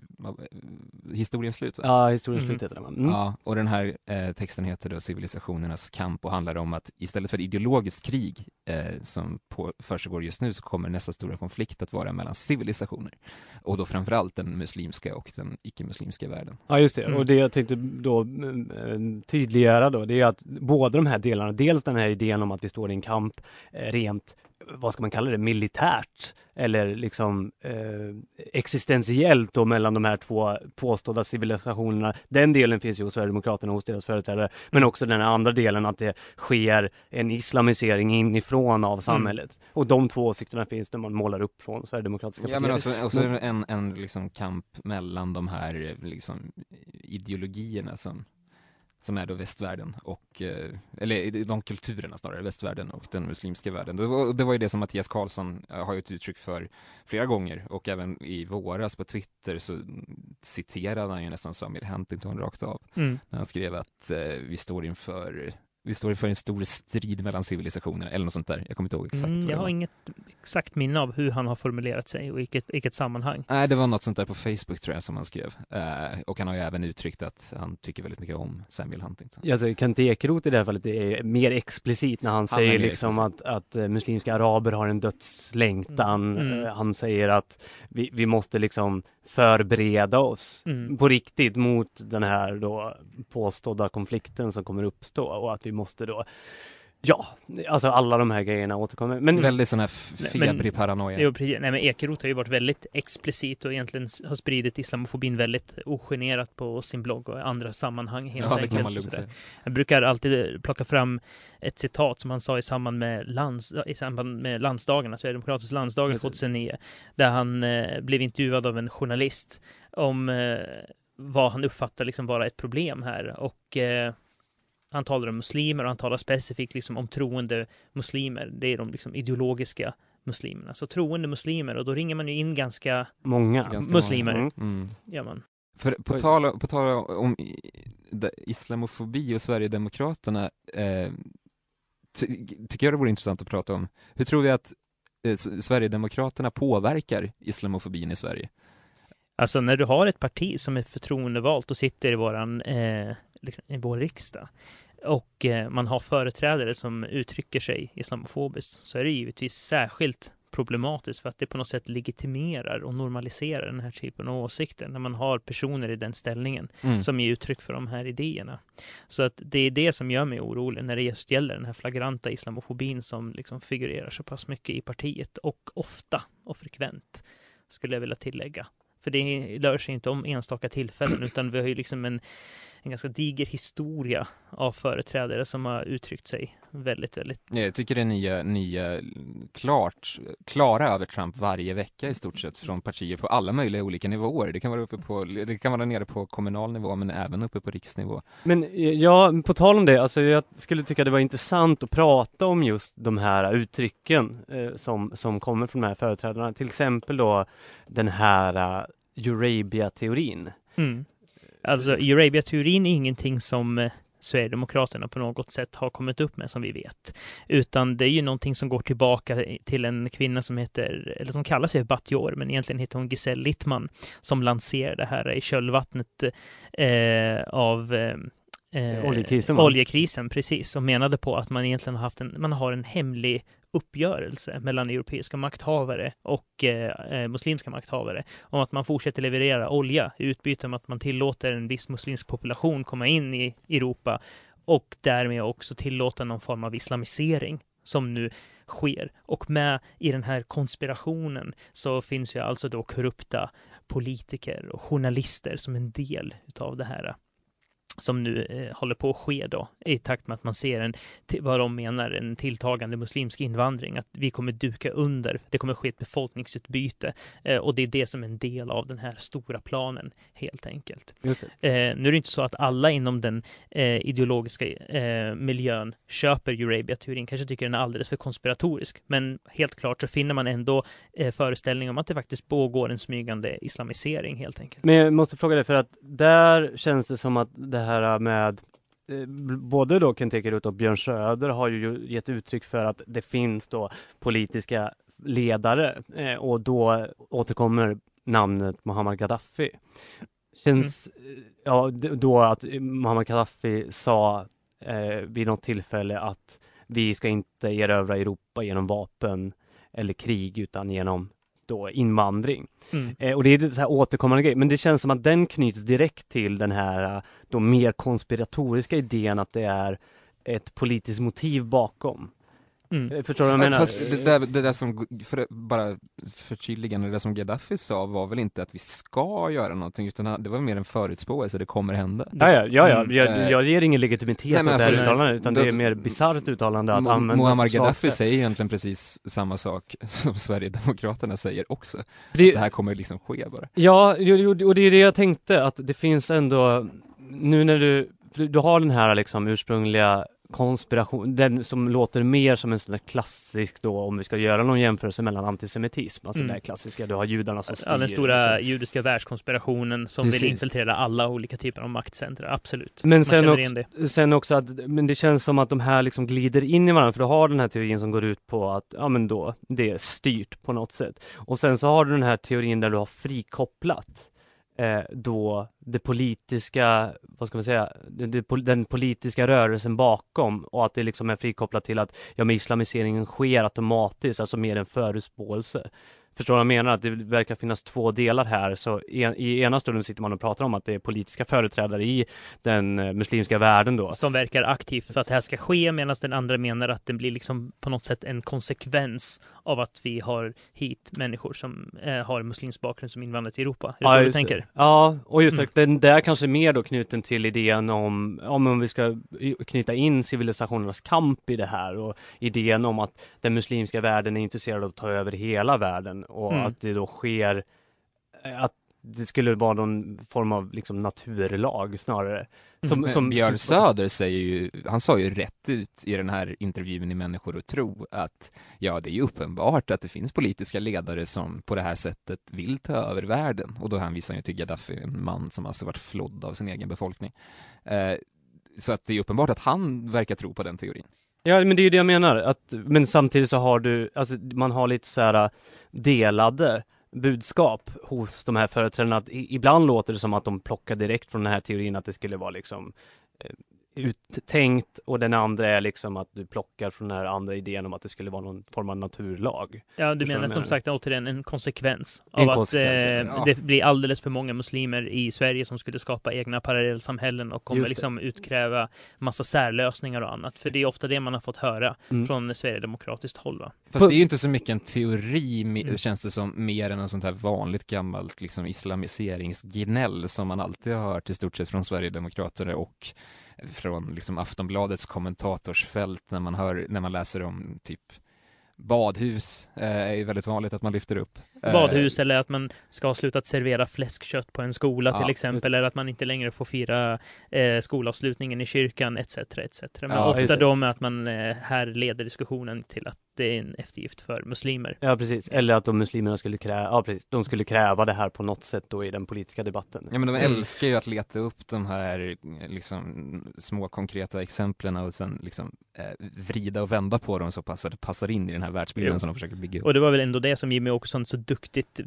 S2: historiens slut. Va?
S1: Ja, historiens mm. slut heter
S2: den. Mm. Ja, och den här eh, texten heter då Civilisationernas kamp och handlar om att istället för ideologiskt krig som på, försiggår just nu så kommer nästa stora konflikt att vara mellan civilisationer och då framförallt den muslimska och den icke-muslimska världen.
S1: Ja, just det. Mm. Och det jag tänkte då eh, tydliggöra då, det är att båda de här delarna, dels den här idén om att vi står i en kamp eh, rent vad ska man kalla det, militärt eller liksom eh, existentiellt då mellan de här två påstådda civilisationerna. Den delen finns ju hos Sverigedemokraterna hos deras företrädare, men också den andra delen att det sker en islamisering inifrån av samhället. Mm. Och de två åsikterna finns när man målar upp från Sverigedemokratiska
S2: partier. Ja, men också, också men... en, en liksom kamp mellan de här liksom ideologierna som som är då västvärlden och, eh, eller de kulturerna snarare, västvärlden och den muslimska världen. Det var, det var ju det som Mattias Karlsson eh, har gett uttryck för flera gånger och även i våras på Twitter så citerade han ju nästan Samuel Huntington rakt av. Mm. När han skrev att eh, vi står inför vi står inför en stor strid mellan civilisationerna eller något sånt där. Jag kommer inte ihåg exakt. Mm,
S3: jag har inget exakt minne av hur han har formulerat sig och i vilket, vilket sammanhang.
S2: Nej, det var något sånt där på Facebook tror jag som han skrev. Uh, och han har ju även uttryckt att han tycker väldigt mycket om Samuel Huntington.
S1: Ja, alltså Kent Ekeroth i det här fallet är mer explicit när han, han säger liksom att, att uh, muslimska araber har en dödslängtan. Mm. Uh, han säger att vi, vi måste liksom förbereda oss mm. på riktigt mot den här då påstådda konflikten som kommer uppstå och att vi måste då Ja, alltså alla de här grejerna återkommer.
S2: Men väldigt sån här febrig paranoia.
S3: Jo, precis. Nej, men Ekeroth har ju varit väldigt explicit och egentligen har spridit islamofobin väldigt ogenerat på sin blogg och andra sammanhang helt ja, enkelt. Det kan man lugnt säga. Jag brukar alltid plocka fram ett citat som han sa i samband med, lands, i samband med landsdagarna, Sverigedemokraternas landsdagar 2009, där han eh, blev intervjuad av en journalist om eh, vad han uppfattar liksom vara ett problem här och eh, han talar om muslimer och han talar specifikt liksom om troende muslimer. Det är de liksom ideologiska muslimerna. Så troende muslimer och då ringer man ju in ganska
S1: många
S3: ganska muslimer. Många. Mm. mm. Ja, man.
S2: För på tal, på tal om islamofobi och Sverigedemokraterna eh, ty, tycker jag det vore intressant att prata om. Hur tror vi att eh, Sverigedemokraterna påverkar islamofobin i Sverige?
S3: Alltså när du har ett parti som är förtroendevalt och sitter i våran eh, liksom, i vår riksdag och eh, man har företrädare som uttrycker sig islamofobiskt så är det givetvis särskilt problematiskt för att det på något sätt legitimerar och normaliserar den här typen av åsikter när man har personer i den ställningen mm. som ger uttryck för de här idéerna. Så att det är det som gör mig orolig när det just gäller den här flagranta islamofobin som liksom figurerar så pass mycket i partiet och ofta och frekvent skulle jag vilja tillägga. För det rör sig inte om enstaka tillfällen utan vi har ju liksom en en ganska diger historia av företrädare som har uttryckt sig väldigt, väldigt...
S2: Jag tycker det är nya, nya klart, klara över Trump varje vecka i stort sett från partier på alla möjliga olika nivåer. Det kan vara uppe på, det kan vara nere på kommunal nivå men även uppe på riksnivå.
S1: Men ja, på tal om det, alltså jag skulle tycka det var intressant att prata om just de här uttrycken eh, som, som kommer från de här företrädarna. Till exempel då den här uh, Eurabia-teorin. Mm.
S3: Alltså Eurabia-teorin är ingenting som eh, Sverigedemokraterna på något sätt har kommit upp med som vi vet. Utan det är ju någonting som går tillbaka till en kvinna som heter, eller som kallar sig Batjor, men egentligen heter hon Giselle Littman, som lanserade det här i kölvattnet eh, av eh,
S1: eh oljekrisen,
S3: oljekrisen, precis, och menade på att man egentligen har haft en, man har en hemlig uppgörelse mellan europeiska makthavare och eh, eh, muslimska makthavare om att man fortsätter leverera olja i utbyte mot att man tillåter en viss muslimsk population komma in i Europa och därmed också tillåta någon form av islamisering som nu sker. Och med i den här konspirationen så finns ju alltså då korrupta politiker och journalister som en del utav det här som nu eh, håller på att ske då i takt med att man ser en, vad de menar, en tilltagande muslimsk invandring, att vi kommer duka under, det kommer ske ett befolkningsutbyte eh, och det är det som är en del av den här stora planen helt enkelt. Eh, nu är det inte så att alla inom den eh, ideologiska eh, miljön köper Eurabia-teorin, kanske tycker den är alldeles för konspiratorisk, men helt klart så finner man ändå eh, föreställning om att det faktiskt pågår en smygande islamisering helt enkelt.
S1: Men jag måste fråga dig för att där känns det som att det det här med eh, både då Kent Ekeroth och Björn Söder har ju gett uttryck för att det finns då politiska ledare eh, och då återkommer namnet Muammar Gaddafi. Känns mm. ja, då att Muammar Gaddafi sa eh, vid något tillfälle att vi ska inte erövra Europa genom vapen eller krig utan genom då invandring. Mm. Eh, och det är så här återkommande grej, men det känns som att den knyts direkt till den här eh, då mer konspiratoriska idén att det är ett politiskt motiv bakom.
S3: Mm.
S1: Eh, Förstår du vad jag menar?
S2: Fast det där, det där som, för, bara förtydligande, det där som Gaddafi sa var väl inte att vi ska göra någonting, utan det var mer en förutspåelse, det kommer hända.
S1: Ja, ja, ja, ja.
S3: Mm.
S1: Jag,
S2: Eh,
S1: jag ger ingen legitimitet åt det här
S2: alltså,
S1: uttalandet, utan
S2: då-
S1: det är mer bisarrt uttalande att använda
S2: Muammar Gaddafi säger egentligen precis samma sak *laughs* som Sverigedemokraterna säger också.
S1: Det,
S2: Det här kommer liksom ske bara.
S1: Ja, och det är det jag tänkte, att det finns ändå, nu när du, du har den här liksom ursprungliga konspiration, den som låter mer som en sån där klassisk då, om vi ska göra någon jämförelse mellan antisemitism, alltså
S3: Mm.
S1: det klassiska, du har judarna som styr.
S3: Ja, den stora
S1: liksom.
S3: judiska världskonspirationen som
S1: Precis.
S3: vill infiltrera alla olika typer av maktcentra. Absolut.
S1: Men sen också-. Sen också att, men det känns som att de här liksom glider in i varandra, för du har den här teorin som går ut på att, ja men då, det är styrt på något sätt. Och sen så har du den här teorin där du har frikopplat eh, då det politiska, vad ska man säga, det, det, den politiska rörelsen bakom och att det liksom är frikopplat till att, ja men islamiseringen sker automatiskt, alltså mer en förutspåelse. Förstår vad jag menar? Att det verkar finnas två delar här, så en, i ena stunden sitter man och pratar om att det är politiska företrädare i den eh, muslimska världen då.
S3: Som verkar aktivt för att det här ska ske medan den andra menar att det blir liksom på något sätt en konsekvens av att vi har hit människor som eh, har muslimsk bakgrund som invandrat till Europa. Är det så du tänker?
S1: Det. Ja, och just
S3: Mm.
S1: det, den där kanske mer då knuten till idén om, om, om vi ska knyta in civilisationernas kamp i det här och idén om att den muslimska världen är intresserad av att ta över hela världen och
S3: Mm.
S1: att det då sker, eh, att det skulle vara någon form av liksom naturlag snarare. Som,
S2: Men
S1: som,
S2: Björn Söder säger ju, han sa ju rätt ut i den här intervjun i Människor och tro att ja, det är ju uppenbart att det finns politiska ledare som på det här sättet vill ta över världen. Och då hänvisar han ju till Gaddafi, en man som alltså varit flodd av sin egen befolkning. Eh, så att det är uppenbart att han verkar tro på den teorin.
S1: Ja men det är ju det jag menar, att, men samtidigt så har du, alltså man har lite så här äh, delade budskap hos de här företrädarna. Att ibland låter det som att de plockar direkt från den här teorin att det skulle vara liksom eh, uttänkt och den andra är liksom att du plockar från den här andra idén om att det skulle vara någon form av naturlag.
S3: Ja, du menar som sagt återigen en konsekvens
S1: En
S3: av
S1: konsekvens,
S3: att eh,
S2: ja.
S3: det blir alldeles för många muslimer i Sverige som skulle skapa egna parallellsamhällen och kommer liksom utkräva massa särlösningar och annat. För det är ofta det man har fått höra
S1: Mm.
S3: från Sverigedemokratiskt håll. Va?
S2: Fast det är ju inte så mycket en teori,
S3: Mm.
S2: känns det som, mer än en sånt här vanligt gammalt liksom islamiseringsgnäll som man alltid har hört i stort sett från Sverigedemokrater och från liksom Aftonbladets kommentatorsfält när man hör, när man läser om typ badhus, eh, är ju väldigt vanligt att man lyfter upp. Eh,
S3: Badhus eller att man ska ha slutat servera fläskkött på en skola
S2: Ja,
S3: till
S1: just
S3: exempel. Eller att man inte längre får fira eh, skolavslutningen i kyrkan etc. etc. Men
S2: Ja,
S3: ofta då med att man eh, här leder diskussionen till att det är en eftergift för muslimer.
S1: Ja precis, eller att de muslimerna skulle kräva, ja precis, de skulle kräva det här på något sätt då i den politiska debatten.
S2: Ja men de
S3: Mm.
S2: älskar ju att leta upp de här liksom små konkreta exemplen och sen liksom eh, vrida och vända på dem så pass att det passar in i den här världsbilden
S3: Jo.
S2: som de försöker bygga upp.
S3: Och det var väl ändå det som Jimmy Åkesson så duktigt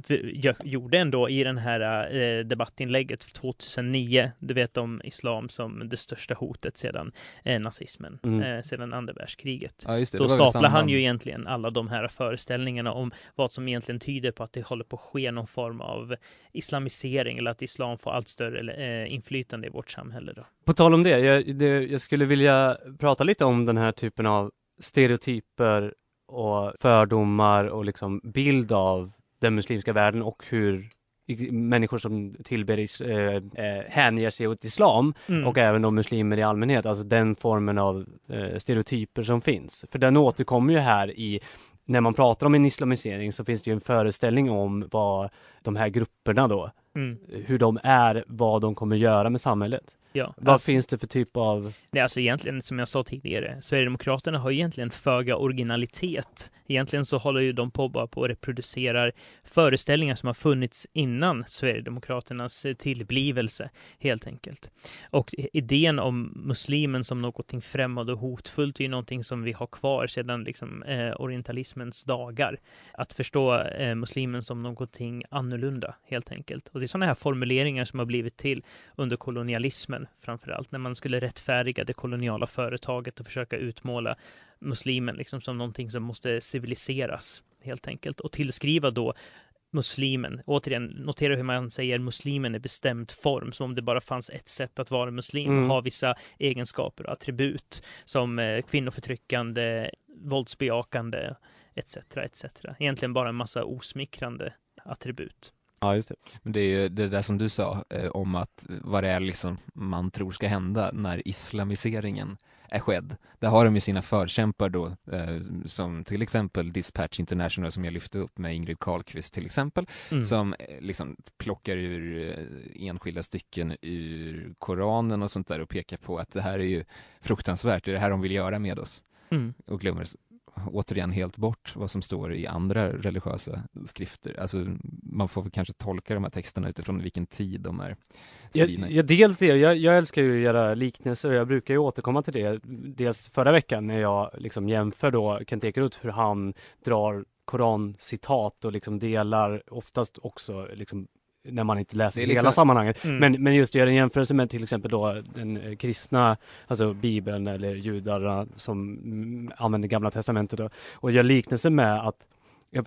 S3: gjorde ändå i den här eh, debattinlägget 2009. Du vet om islam som det största hotet sedan eh, nazismen,
S1: Mm.
S3: eh, sedan andra världskriget.
S2: Ja det,
S3: Så staplar han ju egentligen alla de här föreställningarna om vad som egentligen tyder på att det håller på att ske någon form av islamisering eller att islam får allt större eh, inflytande i vårt samhälle. Då.
S1: På tal om det jag, det, jag skulle vilja prata lite om den här typen av stereotyper och fördomar och liksom bild av den muslimska världen och hur människor som tillber eh, eh, hänger sig åt islam
S3: Mm.
S1: och även de muslimer i allmänhet, alltså den formen av eh, stereotyper som finns. För den återkommer ju här i, när man pratar om en islamisering så finns det ju en föreställning om vad de här grupperna då,
S3: Mm.
S1: hur de är, vad de kommer göra med samhället.
S3: Ja,
S1: Vad
S3: alltså-
S1: finns det för typ av
S3: Nej, alltså egentligen som jag sa tidigare, Sverigedemokraterna har egentligen föga originalitet. Egentligen så håller ju de på bara på och reproducerar föreställningar som har funnits innan Sverigedemokraternas eh, tillblivelse, helt enkelt. Och idén om muslimen som någonting främmande och hotfullt är ju någonting som vi har kvar sedan liksom, eh, orientalismens dagar. Att förstå eh, muslimen som någonting annorlunda, helt enkelt. Och det är sådana här formuleringar som har blivit till under kolonialismen framför allt, när man skulle rättfärdiga det koloniala företaget och försöka utmåla muslimen liksom som någonting som måste civiliseras helt enkelt och tillskriva då muslimen, återigen, notera hur man säger muslimen i bestämd form, som om det bara fanns ett sätt att vara muslim,
S1: Mm.
S3: ha vissa egenskaper och attribut som eh, kvinnoförtryckande, våldsbejakande etc. etc. Egentligen bara en massa osmickrande attribut.
S1: Ja, just det.
S2: Men det är ju det där som du sa eh, om att vad det är liksom man tror ska hända när islamiseringen är skedd. Där har de ju sina förkämpar då, eh, som till exempel Dispatch International som jag lyfte upp med Ingrid Carlqvist till exempel,
S3: Mm.
S2: som eh, liksom plockar ur eh, enskilda stycken ur Koranen och sånt där och pekar på att det här är ju fruktansvärt, det är det här de vill göra med oss
S3: Mm.
S2: och glömmer återigen helt bort vad som står i andra religiösa skrifter. Alltså man får kanske tolka de här texterna utifrån vilken tid de är
S1: Jag,
S2: skrivna i.
S1: jag, dels det, jag, jag älskar ju att göra liknelser och jag brukar ju återkomma till det. Dels förra veckan när jag liksom jämför då Kent Ekeroth hur han drar korancitat och liksom delar oftast också liksom när man inte läser
S2: är
S1: hela
S2: liksom-
S1: sammanhanget.
S3: Mm.
S1: Men, men just gör en jämförelse med till exempel då den eh, kristna, alltså bibeln eller judarna som använder gamla testamentet då, och gör liknelse med att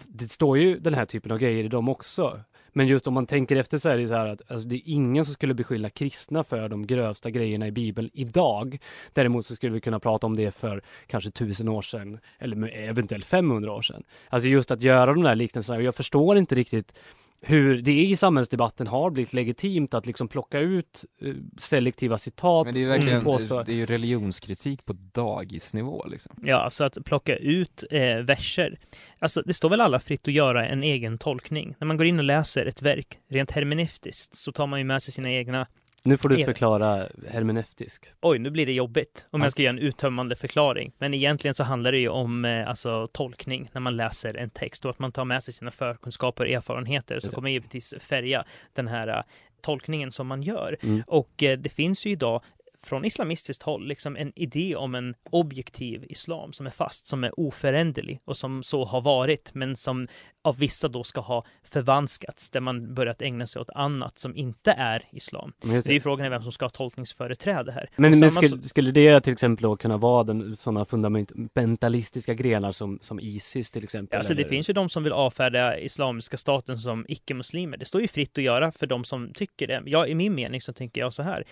S1: det står ju den här typen av grejer i dem också. Men just om man tänker efter så är det så här att alltså, det är ingen som skulle beskylla kristna för de grövsta grejerna i bibeln idag. Däremot så skulle vi kunna prata om det för kanske tusen år sedan eller eventuellt 500 år sedan. Alltså just att göra de där liknelserna. Jag förstår inte riktigt hur det i samhällsdebatten har blivit legitimt att liksom plocka ut eh, selektiva citat
S2: Men det är ju verkligen,
S1: påstå
S2: det är ju religionskritik på dagisnivå liksom.
S3: Ja, alltså att plocka ut eh, verser. Alltså det står väl alla fritt att göra en egen tolkning. När man går in och läser ett verk, rent hermeneutiskt, så tar man ju med sig sina egna
S1: Nu får du förklara hermeneutisk.
S3: Oj, nu blir det jobbigt om
S1: Ja.
S3: jag ska ge en uttömmande förklaring. Men egentligen så handlar det ju om eh, alltså, tolkning när man läser en text och att man tar med sig sina förkunskaper och erfarenheter
S1: det.
S3: kommer givetvis färga den här eh, tolkningen som man gör.
S1: Mm.
S3: Och eh, det finns ju idag från islamistiskt håll liksom en idé om en objektiv islam som är fast, som är oföränderlig och som så har varit, men som av vissa då ska ha förvanskats, där man börjat ägna sig åt annat som inte är islam.
S1: Just
S3: Det är
S1: det.
S3: frågan är vem som ska ha tolkningsföreträde här.
S1: men, men skulle, skulle det till exempel då kunna vara den, sådana fundamentalistiska grenar som, som Isis till exempel?
S3: Alltså det
S1: eller-
S3: finns ju de som vill avfärda Islamiska staten som icke-muslimer. Det står ju fritt att göra för de som tycker det. Jag, I min mening så tänker jag så här.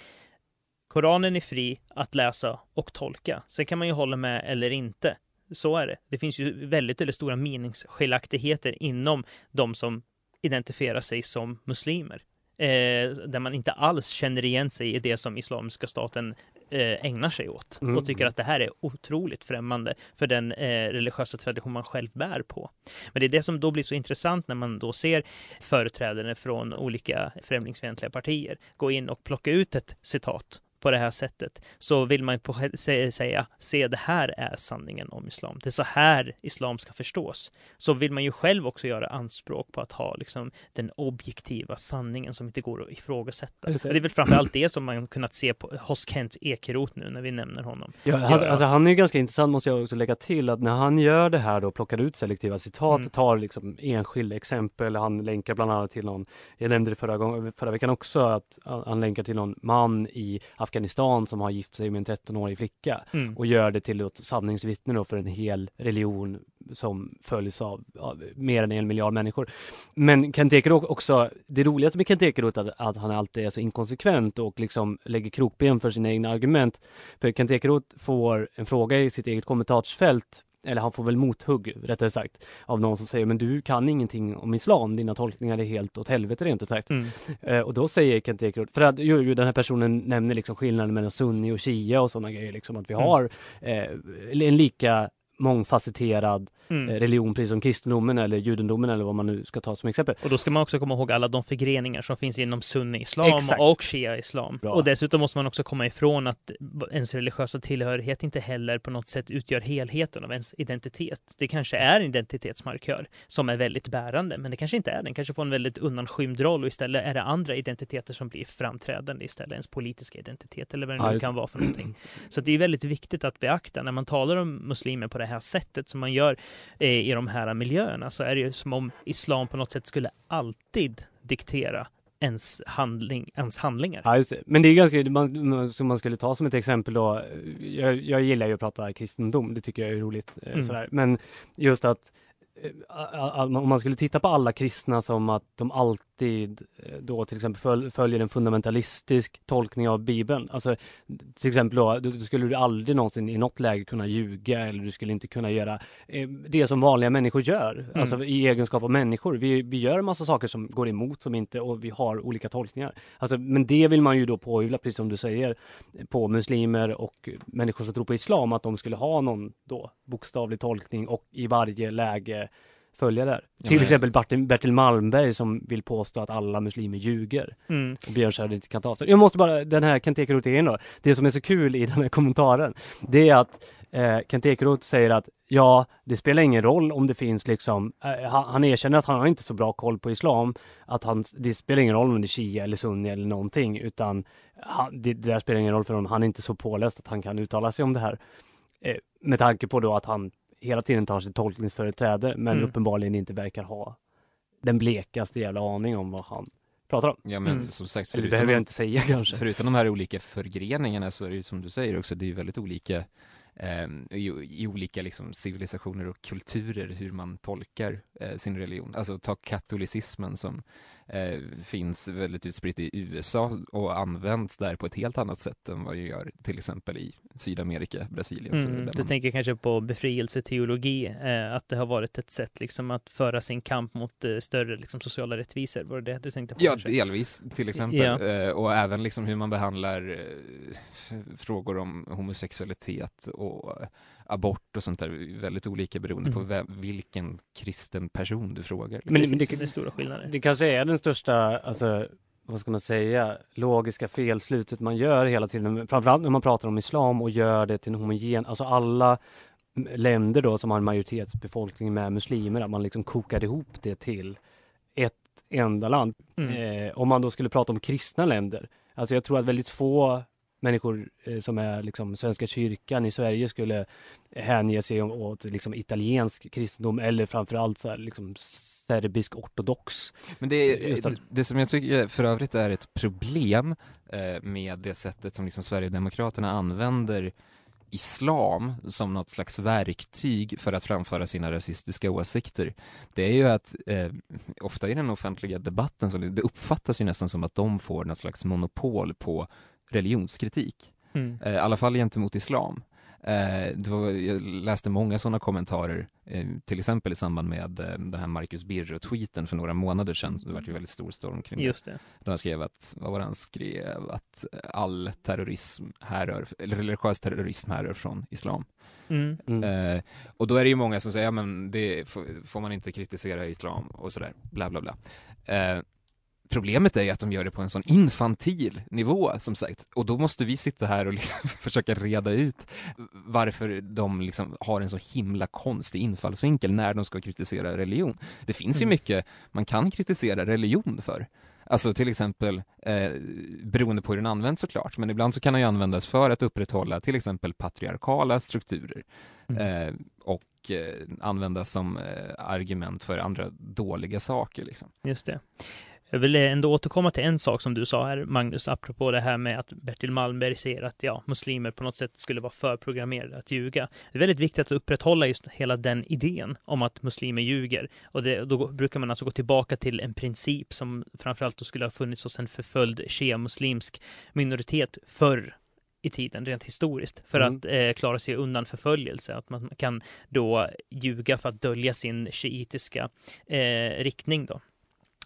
S3: Koranen är fri att läsa och tolka. Sen kan man ju hålla med eller inte. Så är det. Det finns ju väldigt, väldigt stora meningsskiljaktigheter inom de som identifierar sig som muslimer. Eh, där man inte alls känner igen sig i det som Islamiska staten eh, ägnar sig åt
S1: Mm.
S3: och tycker att det här är otroligt främmande för den eh, religiösa tradition man själv bär på. Men det är det som då blir så intressant när man då ser företrädare från olika främlingsfientliga partier gå in och plocka ut ett citat på det här sättet så vill man på, sä- säga se det här är sanningen om islam. Det är så här islam ska förstås. Så vill man ju själv också göra anspråk på att ha liksom den objektiva sanningen som inte går att ifrågasätta.
S1: Det.
S3: Det är väl framförallt det som man kunnat se på, hos Kent Ekeroth nu när vi nämner honom.
S1: Ja, han,
S3: göra.
S1: alltså han är ju ganska intressant måste jag också lägga till att när han gör det här då, plockar ut selektiva citat,
S3: Mm.
S1: tar liksom enskilda exempel, han länkar bland annat till någon, jag nämnde det förra, gång, förra veckan också, att han han länkar till någon man i Afghanistan som har gift sig med en 13-årig flicka
S3: Mm.
S1: och gör det till ett sanningsvittne då för en hel religion som följs av, av mer än en miljard människor. Men Kent Ekeroth också, det roligaste med Kent Ekeroth är att, att han alltid är så inkonsekvent och liksom lägger krokben för sina egna argument. För Kent Ekeroth får en fråga i sitt eget kommentarsfält eller han får väl mothugg rättare sagt av någon som säger men du kan ingenting om islam, dina tolkningar är helt åt helvete rent ut sagt.
S3: Mm.
S1: Eh, och då säger Kent Ekeroth, för att ju, ju, den här personen nämner liksom skillnaden mellan sunni och shia och sådana grejer, liksom att vi
S3: Mm.
S1: har eh, en lika mångfacetterad
S3: Mm.
S1: eh, religion, precis som kristendomen eller judendomen eller vad man nu ska ta som exempel.
S3: Och då ska man också komma ihåg alla de förgreningar som finns inom sunni-islam
S1: Exakt.
S3: och shia-islam.
S1: Bra.
S3: Och dessutom måste man också komma ifrån att ens religiösa tillhörighet inte heller på något sätt utgör helheten av ens identitet. Det kanske är en identitetsmarkör som är väldigt bärande, men det kanske inte är den. kanske får en väldigt undanskymd roll och istället är det andra identiteter som blir framträdande istället, ens politiska identitet eller vad det nu kan vara för någonting. Så det är väldigt viktigt att beakta när man talar om muslimer på det här sättet som man gör eh, i de här miljöerna så är det ju som om islam på något sätt skulle alltid diktera ens, handling, ens handlingar.
S1: Ja, just det. Men det är ganska, man, som man skulle ta som ett exempel då, jag, jag gillar ju att prata kristendom, det tycker jag är roligt. eh,
S3: Mm.
S1: Sådär. Men just att eh, om man skulle titta på alla kristna som att de alltid alltid eh, då till exempel föl följer en fundamentalistisk tolkning av Bibeln. Alltså till exempel då, då skulle du aldrig någonsin i något läge kunna ljuga eller du skulle inte kunna göra eh, det som vanliga människor gör. Mm. Alltså i egenskap av människor. Vi, vi gör en massa saker som går emot, som inte, och vi har olika tolkningar. Alltså, men det vill man ju då påhyvla, precis som du säger, på muslimer och människor som tror på islam, att de skulle ha någon då bokstavlig tolkning och i varje läge följa där. Ja, Till men... exempel Bertil, Bertil, Malmberg som vill påstå att alla muslimer ljuger. Mm. Och Björn Söder inte kan ta avstånd. Jag måste bara, den här Kent Ekeroth då. Det som är så kul i den här kommentaren, det är att eh, Kent Ekeroth säger att ja, det spelar ingen roll om det finns liksom, eh, han, han erkänner att han har inte så bra koll på islam, att han, det spelar ingen roll om det är shia eller sunni eller någonting, utan han, det, det där spelar ingen roll för honom. Han är inte så påläst att han kan uttala sig om det här. Eh, med tanke på då att han hela tiden tar sig tolkningsföreträde men mm. uppenbarligen inte verkar ha den blekaste jävla aning om vad han pratar om.
S2: Ja men mm. som sagt,
S1: förutom, behöver jag inte säga kanske.
S2: Förutom de här olika förgreningarna så är det ju som du säger också, det är ju väldigt olika eh, i, i, olika liksom, civilisationer och kulturer hur man tolkar eh, sin religion. Alltså ta katolicismen som eh, finns väldigt utspritt i USA och används där på ett helt annat sätt än vad det gör till exempel i Sydamerika, Brasilien.
S3: Mm, du man... tänker kanske på befrielseteologi, eh, att det har varit ett sätt liksom att föra sin kamp mot eh, större liksom, sociala rättvisor. Var det det du tänkte på?
S2: Ja, kanske? delvis till exempel. Ja. Eh, och även liksom hur man behandlar eh, frågor om homosexualitet och abort och sånt där väldigt olika beroende mm. på vem, vilken kristen person du frågar.
S1: Men, men det, det är stora skillnader. Det kanske är den största, alltså vad ska man säga, logiska felslutet man gör hela tiden, framförallt när man pratar om islam och gör det till en homogen, alltså alla länder då som har en majoritetsbefolkning med muslimer, att man liksom kokar ihop det till ett enda land. Mm. Eh, om man då skulle prata om kristna länder, alltså jag tror att väldigt få människor eh, som är liksom Svenska kyrkan i Sverige skulle hänge sig åt liksom italiensk kristendom eller framförallt så här, liksom serbisk ortodox.
S2: Men det, är, det som jag tycker för övrigt är ett problem eh, med det sättet som liksom Sverigedemokraterna använder islam som något slags verktyg för att framföra sina rasistiska åsikter, det är ju att eh, ofta i den offentliga debatten så det uppfattas ju nästan som att de får något slags monopol på religionskritik. Mm. Eh, I alla fall gentemot islam. Eh, var, jag läste många sådana kommentarer, eh, till exempel i samband med den här Marcus Birro-tweeten för några månader sedan. Det var ju väldigt stor storm kring
S3: Just det.
S2: Då han skrev att, vad var det han skrev, att all terrorism härrör, eller religiös terrorism härrör från islam. Mm. Mm. och då är det ju många som säger, ja men det får, får man inte kritisera islam och sådär, bla bla bla. Problemet är ju att de gör det på en sån infantil nivå, som sagt. Och då måste vi sitta här och liksom *laughs* försöka reda ut varför de liksom har en så himla konstig infallsvinkel när de ska kritisera religion. Det finns mm. ju mycket man kan kritisera religion för. Alltså till exempel, eh, beroende på hur den används såklart, men ibland så kan den ju användas för att upprätthålla till exempel patriarkala strukturer mm. eh, och eh, användas som eh, argument för andra dåliga saker. Liksom.
S3: Just det. Jag vill ändå återkomma till en sak som du sa här, Magnus, apropå det här med att Bertil Malmberg säger att ja, muslimer på något sätt skulle vara förprogrammerade att ljuga. Det är väldigt viktigt att upprätthålla just hela den idén om att muslimer ljuger. Och det, då brukar man alltså gå tillbaka till en princip som framförallt då skulle ha funnits hos en förföljd shia-muslimsk minoritet förr i tiden, rent historiskt, för mm. att eh, klara sig undan förföljelse. Att man kan då ljuga för att dölja sin shiitiska eh, riktning då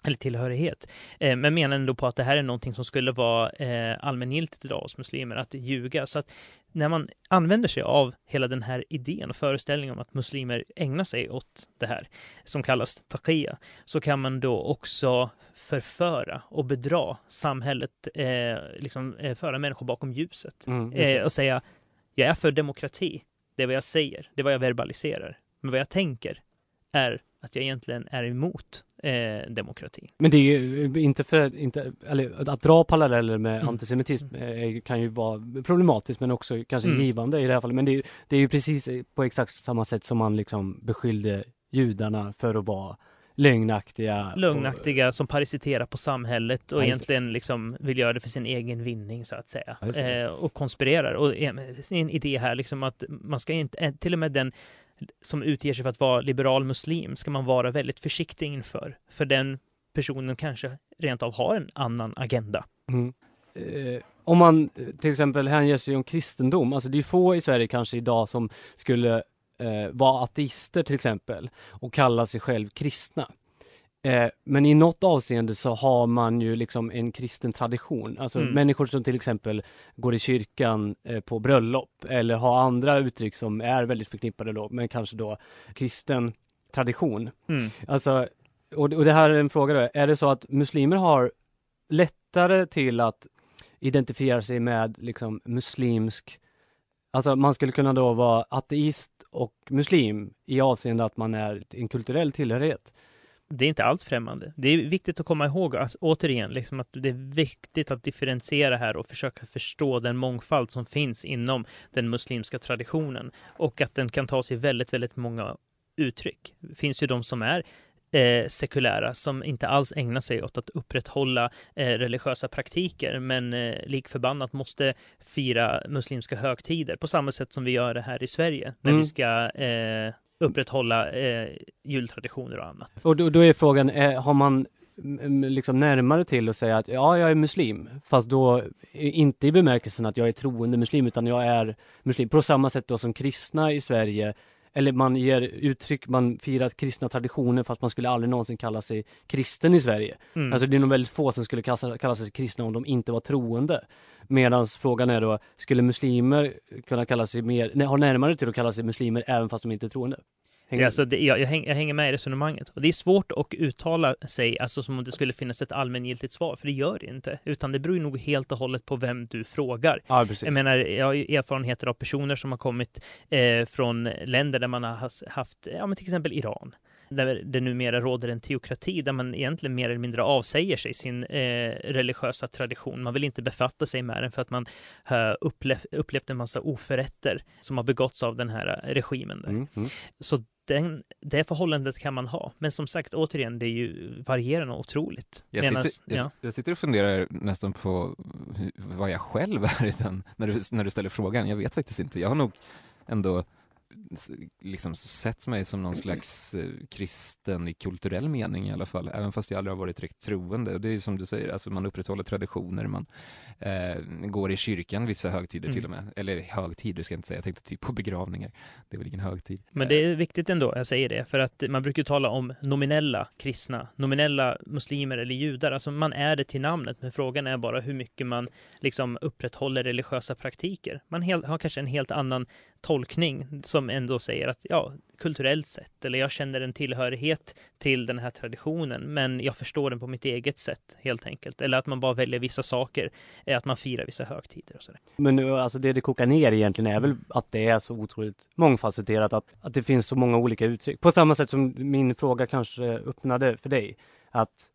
S3: eller tillhörighet. Eh, men menar ändå på att det här är någonting som skulle vara eh, allmängiltigt idag hos muslimer, att ljuga. Så att när man använder sig av hela den här idén och föreställningen om att muslimer ägnar sig åt det här, som kallas taqiyya, så kan man då också förföra och bedra samhället, eh, liksom eh, föra människor bakom ljuset. Mm, eh, och säga jag är för demokrati, det är vad jag säger, det är vad jag verbaliserar, men vad jag tänker är att jag egentligen är emot eh, demokrati.
S1: Men det är ju inte för, inte, eller att dra paralleller med mm. antisemitism eh, kan ju vara problematiskt men också kanske mm. givande i det här fallet. Men det, det är ju precis på exakt samma sätt som man liksom beskyllde judarna för att vara lögnaktiga.
S3: Lögnaktiga och, som parasiterar på samhället och egentligen liksom vill göra det för sin egen vinning så att säga. Eh, och konspirerar. Och en idé här liksom att man ska inte, eh, till och med den som utger sig för att vara liberal muslim ska man vara väldigt försiktig inför. För den personen kanske rent av har en annan agenda.
S1: Mm. Eh, om man eh, till exempel hänger sig om kristendom, alltså det är få i Sverige kanske idag som skulle eh, vara ateister till exempel och kalla sig själv kristna. Eh, men i något avseende så har man ju liksom en kristen tradition. Alltså
S3: Mm.
S1: människor som till exempel går i kyrkan eh, på bröllop eller har andra uttryck som är väldigt förknippade då, men kanske då kristen tradition.
S3: Mm.
S1: Alltså, och, och det här är en fråga då, är det så att muslimer har lättare till att identifiera sig med liksom muslimsk, alltså man skulle kunna då vara ateist och muslim i avseende att man är en kulturell tillhörighet.
S3: Det är inte alls främmande. Det är viktigt att komma ihåg, alltså, återigen, liksom att det är viktigt att differentiera här och försöka förstå den mångfald som finns inom den muslimska traditionen och att den kan ta sig väldigt, väldigt många uttryck. Det finns ju de som är eh, sekulära som inte alls ägnar sig åt att upprätthålla eh, religiösa praktiker men eh, lik förbannat måste fira muslimska högtider på samma sätt som vi gör det här i Sverige när
S1: Mm.
S3: vi ska eh, upprätthålla eh, jultraditioner och annat.
S1: Och då, då är frågan, eh, har man liksom närmare till att säga att ja, jag är muslim, fast då inte i bemärkelsen att jag är troende muslim, utan jag är muslim. På samma sätt då som kristna i Sverige, eller man ger uttryck, man firar kristna traditioner fast man skulle aldrig någonsin kalla sig kristen i Sverige.
S3: Mm.
S1: Alltså det är nog väldigt få som skulle kalla, kalla sig kristna om de inte var troende. Medan frågan är då, skulle muslimer kunna kalla sig mer, nej, ha närmare till att kalla sig muslimer även fast de inte är troende? Hänger
S3: alltså det, jag, jag, häng, jag hänger med i resonemanget. Och det är svårt att uttala sig, alltså som om det skulle finnas ett allmängiltigt svar, för det gör det inte. Utan det beror ju nog helt och hållet på vem du frågar.
S1: Ja.
S3: Jag menar, jag har ju erfarenheter av personer som har kommit eh, från länder där man har haft, ja men till exempel Iran. Där det numera råder en teokrati där man egentligen mer eller mindre avsäger sig sin eh, religiösa tradition. Man vill inte befatta sig med den för att man har upplevt, upplevt en massa oförrätter som har begåtts av den här regimen.
S1: Mm, mm.
S3: Så den, det förhållandet kan man ha. Men som sagt, återigen, det är ju varierande otroligt.
S2: Jag
S3: Medans-
S2: sitter, jag,
S3: ja.
S2: jag sitter och funderar nästan på vad jag själv är i den, när du, när du ställer frågan. Jag vet faktiskt inte. Jag har nog ändå liksom sett mig som någon slags eh, kristen i kulturell mening i alla fall, även fast jag aldrig har varit direkt troende. Och det är ju som du säger, alltså man upprätthåller traditioner, man eh, går i kyrkan vissa högtider
S3: Mm.
S2: till och med. Eller högtider ska jag inte säga, jag tänkte typ på begravningar. Det är väl ingen högtid.
S3: Men det är viktigt ändå, jag säger det, för att man brukar tala om nominella kristna, nominella muslimer eller judar. Alltså man är det till namnet, men frågan är bara hur mycket man liksom upprätthåller religiösa praktiker. Man har kanske en helt annan tolkning som ändå säger att ja, kulturellt sett, eller jag känner en tillhörighet till den här traditionen, men jag förstår den på mitt eget sätt, helt enkelt. Eller att man bara väljer vissa saker, eh, att man firar vissa högtider och sådär.
S1: Men nu, alltså det det kokar ner egentligen är väl att det är så otroligt mångfacetterat att, att det finns så många olika uttryck. På samma sätt som min fråga kanske öppnade för dig. Att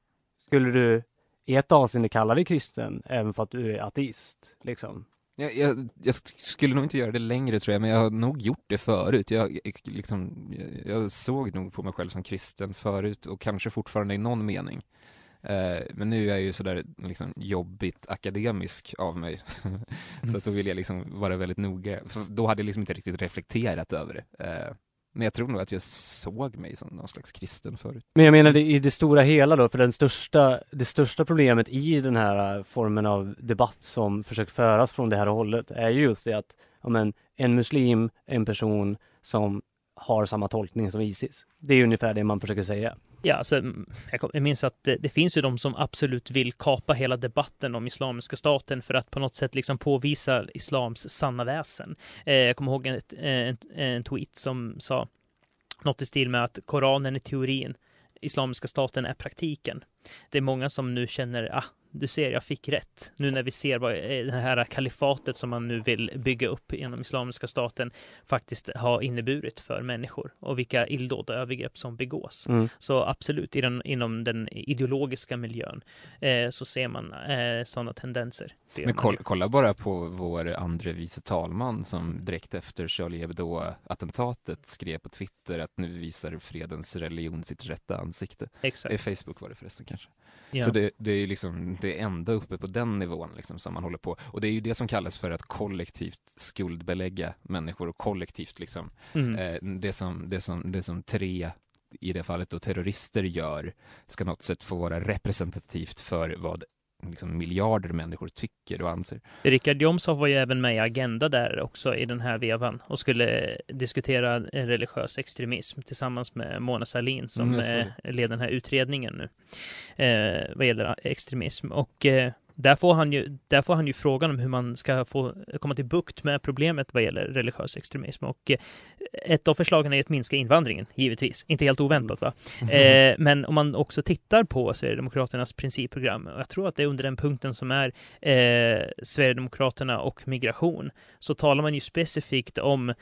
S1: skulle du i ett avseende kalla dig kristen även för att du är ateist? Liksom?
S2: Jag, jag, jag skulle nog inte göra det längre tror jag, men jag har nog gjort det förut. Jag, liksom, jag, jag såg nog på mig själv som kristen förut och kanske fortfarande i någon mening. Eh, men nu är jag ju sådär liksom jobbigt akademisk av mig. *laughs* Så att då vill jag liksom vara väldigt noga, för då hade jag liksom inte riktigt reflekterat över det. Eh, men jag tror nog att jag såg mig som någon slags kristen förut.
S1: Men jag menar det, i det stora hela då, för den största, det största problemet i den här äh, formen av debatt som försöker föras från det här hållet är ju just det att ja, men, en muslim, en person som har samma tolkning som Isis. Det är ungefär det man försöker säga.
S3: Ja, alltså, mm, jag, jag minns att det, det finns ju de som absolut vill kapa hela debatten om Islamiska staten för att på något sätt liksom påvisa islams sanna väsen. Eh, jag kommer ihåg en, eh, en, en tweet som sa något i stil med att Koranen är teorin, Islamiska staten är praktiken. Det är många som nu känner, ah, du ser, jag fick rätt. Nu när vi ser vad eh, det här kalifatet som man nu vill bygga upp genom Islamiska staten faktiskt har inneburit för människor och vilka illdåd och övergrepp som begås.
S1: Mm.
S3: Så absolut, i den, inom den ideologiska miljön eh, så ser man eh, sådana tendenser.
S2: Men kolla, kolla bara på vår andre vice talman som direkt efter Charlie Hebdo-attentatet skrev på Twitter att nu visar fredens religion sitt rätta ansikte.
S3: Exakt.
S2: Facebook var det förresten kanske.
S3: Ja.
S2: Så det, det är liksom det är ända uppe på den nivån liksom som man håller på. Och det är ju det som kallas för att kollektivt skuldbelägga människor och kollektivt liksom
S3: Mm.
S2: eh, det, som, det, som, det som tre i det fallet då terrorister gör ska något sätt få vara representativt för vad liksom miljarder människor tycker och anser.
S3: Richard Jomshof var ju även med i Agenda där också i den här vevan och skulle diskutera religiös extremism tillsammans med Mona Sahlin som
S2: Mm,
S3: leder den här utredningen nu eh, vad gäller extremism. Och eh, där får, han ju, där får han ju frågan om hur man ska få komma till bukt med problemet vad gäller religiös extremism. Och eh, ett av förslagen är att minska invandringen, givetvis. Inte helt oväntat, va? Eh, *laughs* men om man också tittar på Sverigedemokraternas principprogram, och jag tror att det är under den punkten som är eh, Sverigedemokraterna och migration, så talar man ju specifikt om eh,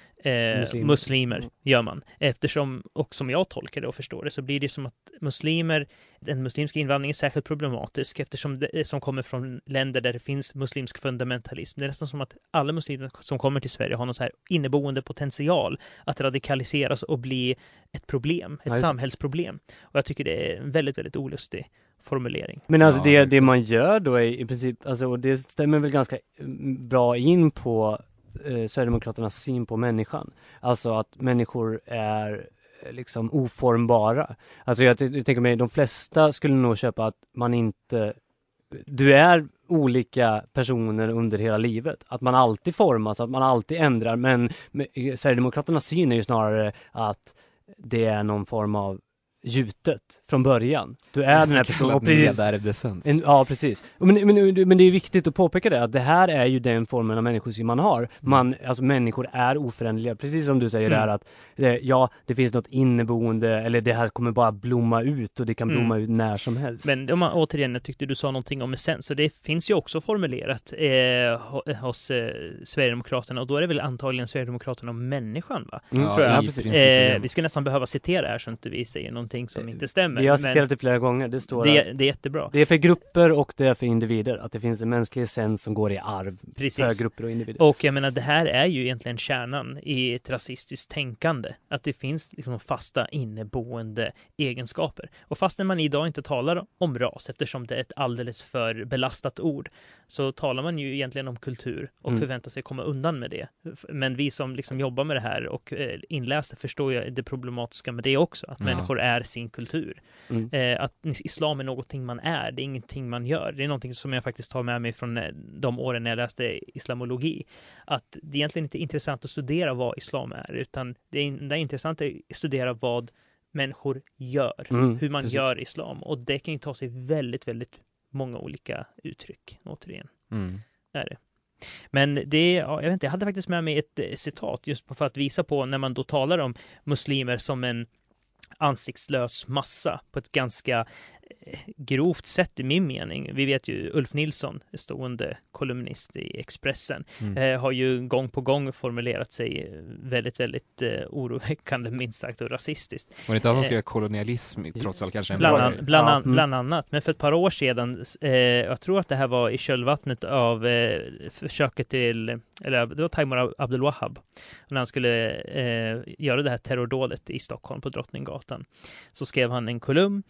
S1: Muslimer.
S3: muslimer,
S1: Mm.
S3: gör man. Eftersom, och som jag tolkar det och förstår det, så blir det som att muslimer, den muslimska invandringen är särskilt problematisk eftersom det som kommer från länder där det finns muslimsk fundamentalism. Det är nästan som att alla muslimer som kommer till Sverige har någon så här inneboende potential att radikaliseras och bli ett problem, ett
S1: det.
S3: samhällsproblem. Och jag tycker det är en väldigt, väldigt olustig formulering.
S1: Men alltså
S2: Ja,
S1: det, det man gör då är i princip, alltså och det stämmer väl ganska mm, bra in på eh, Sverigedemokraternas syn på människan. Alltså att människor är liksom oformbara. Alltså jag, jag tänker mig, de flesta skulle nog köpa att man inte du är olika personer under hela livet. Att man alltid formas, att man alltid ändrar. Men men eh, Sverigedemokraternas syn är ju snarare att det är någon form av gjutet från början. Du är den här personen. Och precis,
S2: Nedärvd essens.
S1: en, ja, precis. Men, men, men det är viktigt att påpeka det, att det här är ju den formen av människosyn man har. Man, alltså människor är oföränderliga, precis som du säger
S3: Mm.
S1: där att eh, ja, det finns något inneboende, eller det här kommer bara blomma ut och det kan
S3: Mm.
S1: blomma ut när som helst.
S3: Men om man, återigen, jag tyckte du sa någonting om essens, och det finns ju också formulerat eh, ho- hos eh, Sverigedemokraterna, och då är det väl antagligen Sverigedemokraterna om människan, va?
S1: Mm,
S2: Ja,
S3: tror jag.
S2: i
S1: precis.
S3: Eh, vi skulle nästan behöva citera här så inte vi säger någonting som inte stämmer.
S1: Vi har citerat det flera gånger, det står
S3: det,
S1: att
S3: det är jättebra.
S1: det är för grupper och det är för individer, att det finns en mänsklig essens som går i arv
S3: Precis.
S1: för grupper och individer.
S3: Och jag menar, det här är ju egentligen kärnan i ett rasistiskt tänkande. Att det finns liksom fasta inneboende egenskaper. Och fastän man idag inte talar om ras, eftersom det är ett alldeles för belastat ord, så talar man ju egentligen om kultur och
S1: Mm.
S3: förväntar sig komma undan med det. Men vi som liksom jobbar med det här och eh, inläste förstår ju det problematiska med det också, att
S2: Ja.
S3: människor är sin kultur.
S1: Mm.
S3: Eh, att islam är någonting man är, det är ingenting man gör. Det är någonting som jag faktiskt tar med mig från eh, de åren när jag läste islamologi. Att det egentligen inte är intressant att studera vad islam är, utan det är, det är intressant att studera vad människor gör,
S1: Mm,
S3: hur man
S1: precis.
S3: gör islam. Och det kan ju ta sig väldigt, väldigt många olika uttryck, återigen.
S2: Mm.
S3: Är det. Men det, ja, jag vet inte, jag hade faktiskt med mig ett eh, citat just för att visa på när man då talar om muslimer som en ansiktslös massa på ett ganska grovt sätt i min mening. Vi vet ju Ulf Nilsson, stående kolumnist i Expressen,
S2: Mm.
S3: eh, har ju gång på gång formulerat sig väldigt, väldigt eh, oroväckande, minst sagt, och rasistiskt.
S2: Var det inte han som
S3: Eh,
S2: skrev kolonialism trots allt kanske?
S3: Bland, an, bland, an,
S1: mm.
S3: bland annat. Men för ett par år sedan, eh, jag tror att det här var i kölvattnet av eh, försöket till, eller det var Taimur Abdul Wahab, när han skulle eh, göra det här terrordådet i Stockholm på Drottninggatan, så skrev han en kolumn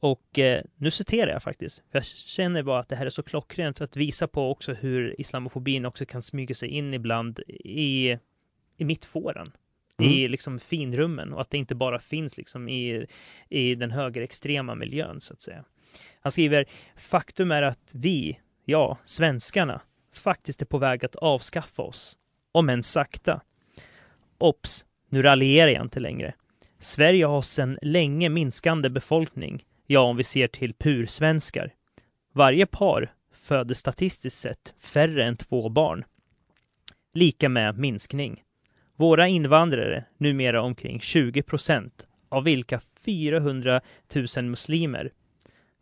S3: och eh, nu citerar jag faktiskt. Jag känner bara att det här är så klockrent att visa på också hur islamofobin också kan smyga sig in ibland i, i mittfåran i liksom finrummen och att det inte bara finns liksom i, i den högerextrema miljön så att säga. Han skriver Faktum är att vi, ja, svenskarna, faktiskt är på väg att avskaffa oss. Om än sakta. Ops, nu raljerar jag inte längre. Sverige har sedan länge minskande befolkning, ja, om vi ser till pursvenskar. Varje par föder statistiskt sett färre än två barn. Lika med minskning. Våra invandrare, numera omkring 20 procent, av vilka 400 000 muslimer,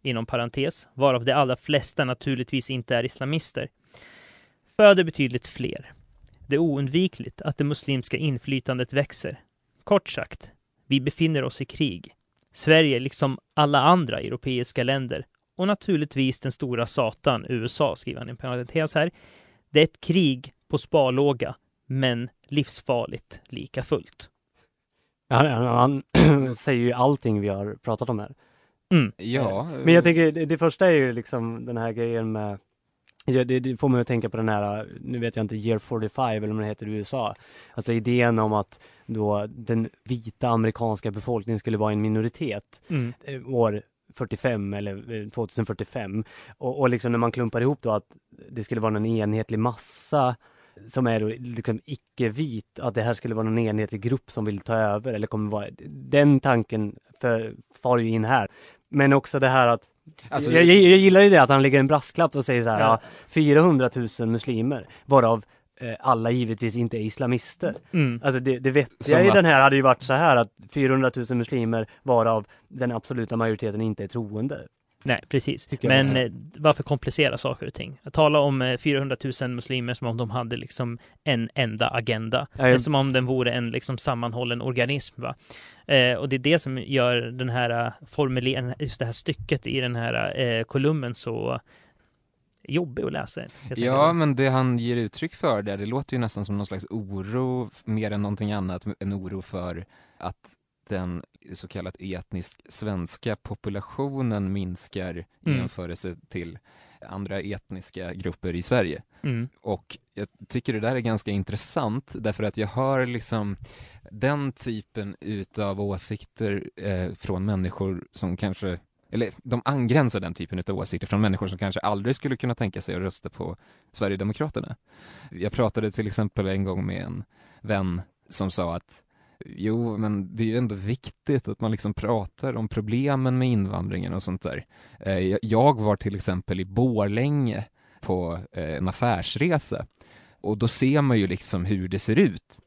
S3: inom parentes, varav de allra flesta naturligtvis inte är islamister, föder betydligt fler. Det är oundvikligt att det muslimska inflytandet växer. Kort sagt, vi befinner oss i krig. Sverige, liksom alla andra europeiska länder, och naturligtvis den stora satan USA, skriver han i en parentes här. Det är ett krig på sparlåga, men livsfarligt lika fullt.
S1: Han, han, han *clears throat* säger ju allting vi har pratat om här.
S3: Mm.
S2: Ja,
S1: Men jag tänker, det, det första är ju liksom den här grejen med Ja, det, det får mig att tänka på den här, nu vet jag inte, year 45 eller vad det heter i USA. Alltså idén om att då den vita amerikanska befolkningen skulle vara en minoritet
S3: Mm.
S1: eh, år 45 eller eh, 2045. Och, och liksom när man klumpar ihop då att det skulle vara någon enhetlig massa som är då liksom icke-vit, att det här skulle vara någon enhetlig grupp som vill ta över eller kommer vara, den tanken för, far ju in här. Men också det här att,
S2: Alltså,
S1: jag, jag, jag gillar ju det att han lägger en brasklapp och säger så här,
S3: Ja.
S1: ja. 400 000 muslimer, varav eh, alla givetvis inte är islamister.
S3: Mm.
S1: Alltså det, det vettiga i den här hade ju varit så här att 400 000 muslimer varav den absoluta majoriteten inte är troende.
S3: Nej, precis.
S1: Tycker.
S3: Men eh, varför komplicera saker och ting? Att tala om eh, 400 000 muslimer som om de hade liksom en enda agenda.
S1: Ja,
S3: Som om den vore en liksom sammanhållen organism. Va? Eh, och det är det som gör den här formuleringen, just det här stycket i den här eh, kolumnen så jobbig att läsa.
S2: Ja, men det han ger uttryck för där, det låter ju nästan som någon slags oro, mer än någonting annat, en oro för att den så kallat etnisk svenska populationen minskar i
S3: Mm.
S2: jämförelse till andra etniska grupper i Sverige.
S3: Mm.
S2: Och jag tycker det där är ganska intressant därför att jag hör liksom den typen utav åsikter eh, från människor som kanske eller de angränsar den typen av åsikter från människor som kanske aldrig skulle kunna tänka sig att rösta på Sverigedemokraterna. Jag pratade till exempel en gång med en vän som sa att jo, men det är ju ändå viktigt att man liksom pratar om problemen med invandringen och sånt där. Eh, jag- var till exempel i Borlänge på eh, en affärsresa och då ser man ju liksom hur det ser ut.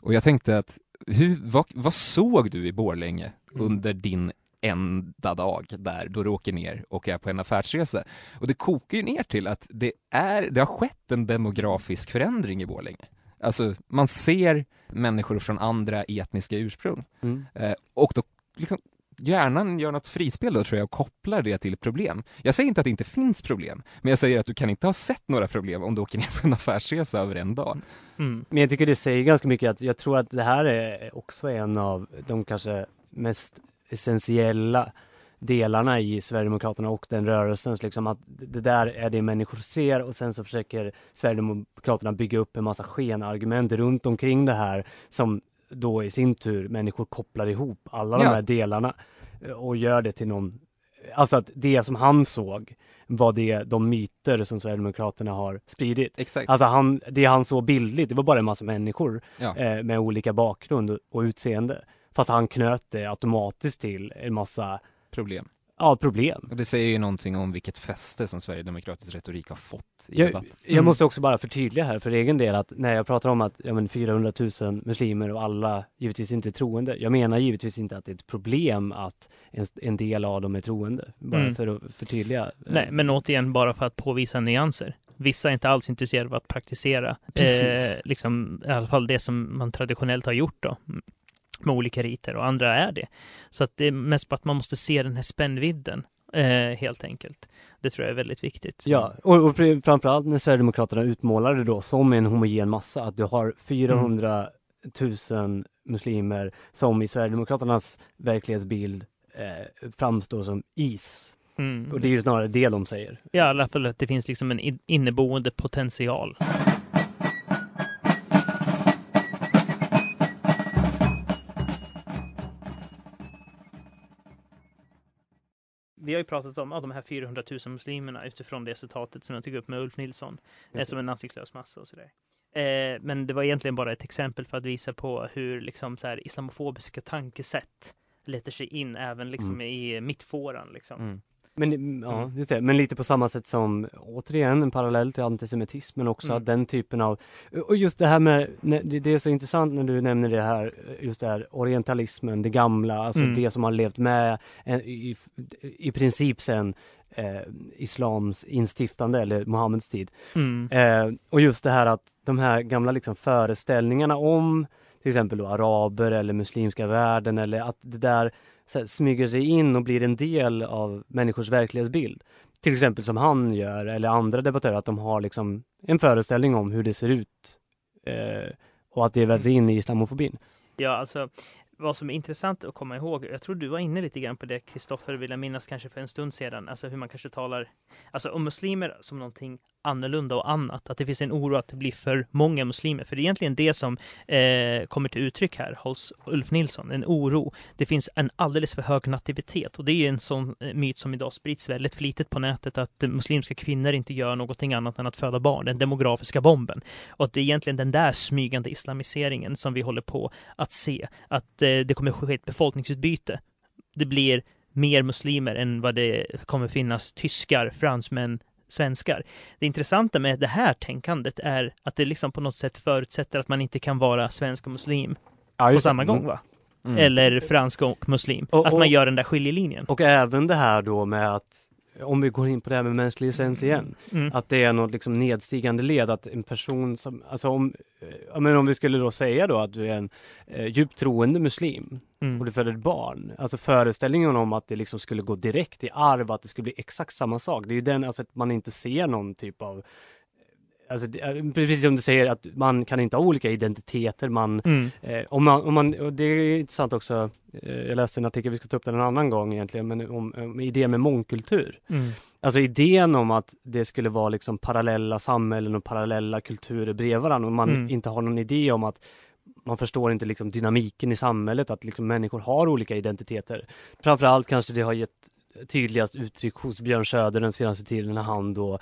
S2: Och jag tänkte att, hur, vad, vad såg du i Borlänge
S3: Mm.
S2: under din enda dag där då du åker ner och är på en affärsresa? Och det kokar ju ner till att det, är, det har skett en demografisk förändring i Borlänge. Alltså, man ser människor från andra etniska ursprung.
S1: Mm.
S2: Eh, och då liksom, hjärnan gör något frispel då tror jag och kopplar det till problem. Jag säger inte att det inte finns problem, men jag säger att du kan inte ha sett några problem om du åker ner på en affärsresa över en dag.
S3: Mm.
S1: Men jag tycker det säger ganska mycket att jag tror att det här är också en av de kanske mest essentiella delarna i Sverigedemokraterna och den rörelsen. Liksom att det där är det människor ser och sen så försöker Sverigedemokraterna bygga upp en massa skenargument runt omkring det här som då i sin tur människor kopplar ihop alla de
S2: Ja.
S1: här delarna eh, och gör det till någon Alltså att det som han såg var det de myter som Sverigedemokraterna har spridit.
S2: Exakt.
S1: Alltså han, det han såg bildligt, det var bara en massa människor
S2: Ja.
S1: eh, med olika bakgrund och, och utseende. Fast han knöt det automatiskt till en massa
S2: Problem.
S1: ja, problem.
S2: Och det säger ju någonting om vilket fäste som Sverigedemokratisk retorik har fått i
S1: Jag,
S2: debatten.
S1: jag
S3: Mm.
S1: måste också bara förtydliga här för egen del att när jag pratar om att ja, men 400 000 muslimer och alla givetvis inte är troende. Jag menar givetvis inte att det är ett problem att en, en del av dem är troende. Bara
S3: Mm.
S1: för att förtydliga.
S3: Nej, men återigen bara för att påvisa nyanser. Vissa är inte alls intresserade av att praktisera,
S1: Precis.
S3: eh, liksom, i alla fall det som man traditionellt har gjort då, med olika riter, och andra är det. Så att det är mest på att man måste se den här spännvidden, eh, helt enkelt. Det tror jag är väldigt viktigt.
S1: Ja, och, och fr- framförallt när Sverigedemokraterna utmålar det då som en homogen massa, att du har 400 000 muslimer som i Sverigedemokraternas verklighetsbild eh, framstår som is.
S3: Mm.
S1: Och det är ju snarare det de säger.
S3: Ja, i alla fall att det finns liksom en in- inneboende potential. Vi har ju pratat om ja, de här 400 000 muslimerna utifrån det citatet som jag tog upp med Ulf Nilsson, eh, som en naziklös massa och sådär. Eh, men det var egentligen bara ett exempel för att visa på hur liksom, så här, islamofobiska tankesätt letar sig in även liksom, i mittfåran. Liksom.
S2: Mm.
S1: Men mm, ja, just det. Men lite på samma sätt som, återigen, en parallell till antisemitismen också,
S3: Mm.
S1: att den typen av, och just det här med, det är så intressant när du nämner det här, just det här orientalismen, det gamla, alltså
S3: Mm.
S1: det som har levt med eh, i, i princip sen eh, islams instiftande eller Muhammeds tid.
S3: Mm.
S1: Eh, och just det här att de här gamla liksom föreställningarna om till exempel då araber eller muslimska världen eller att det där här, smyger sig in och blir en del av människors verklighetsbild. Till exempel som han gör eller andra debattörer, att de har liksom en föreställning om hur det ser ut eh, och att det vävs in i islamofobin.
S3: Ja, alltså vad som är intressant att komma ihåg, jag tror du var inne lite grann på det, Kristoffer, vill jag minnas kanske för en stund sedan, alltså hur man kanske talar, alltså om muslimer som någonting annorlunda och annat. Att det finns en oro att det blir för många muslimer. För det är egentligen det som eh, kommer till uttryck här hos Ulf Nilsson. En oro. Det finns en alldeles för hög nativitet och det är en sån eh, myt som idag sprids väldigt flitigt på nätet att eh, muslimska kvinnor inte gör någonting annat än att föda barn. Den demografiska bomben. Och att det är egentligen den där smygande islamiseringen som vi håller på att se. Att eh, det kommer ske ett befolkningsutbyte. Det blir mer muslimer än vad det kommer finnas tyskar, fransmän, svenskar. Det intressanta med det här tänkandet är att det liksom på något sätt förutsätter att man inte kan vara svensk och muslim ja, på samma gång va? Mm. Eller fransk och muslim. Och, att man gör den där skiljelinjen.
S1: Och även det här då med att om vi går in på det här med mänsklig essens igen, mm. att det är något liksom nedstigande led, att en person som, alltså om, men om vi skulle då säga då att du är en eh, djupt troende muslim mm. och du föder ett barn, alltså föreställningen om att det liksom skulle gå direkt i arv, att det skulle bli exakt samma sak, det är ju den, alltså att man inte ser någon typ av Alltså, precis som du säger att man kan inte ha olika identiteter. Man, mm. eh, om man, om man, och det är intressant också, eh, jag läste en artikel, vi ska ta upp den en annan gång egentligen, men om, om idén med mångkultur. Mm. Alltså idén om att det skulle vara liksom parallella samhällen och parallella kulturer bredvid varandra och man mm. inte har någon idé om att man förstår inte liksom dynamiken i samhället, att liksom människor har olika identiteter. Framförallt kanske det har gett tydligast uttryck hos Björn Söder den senaste tiden när han då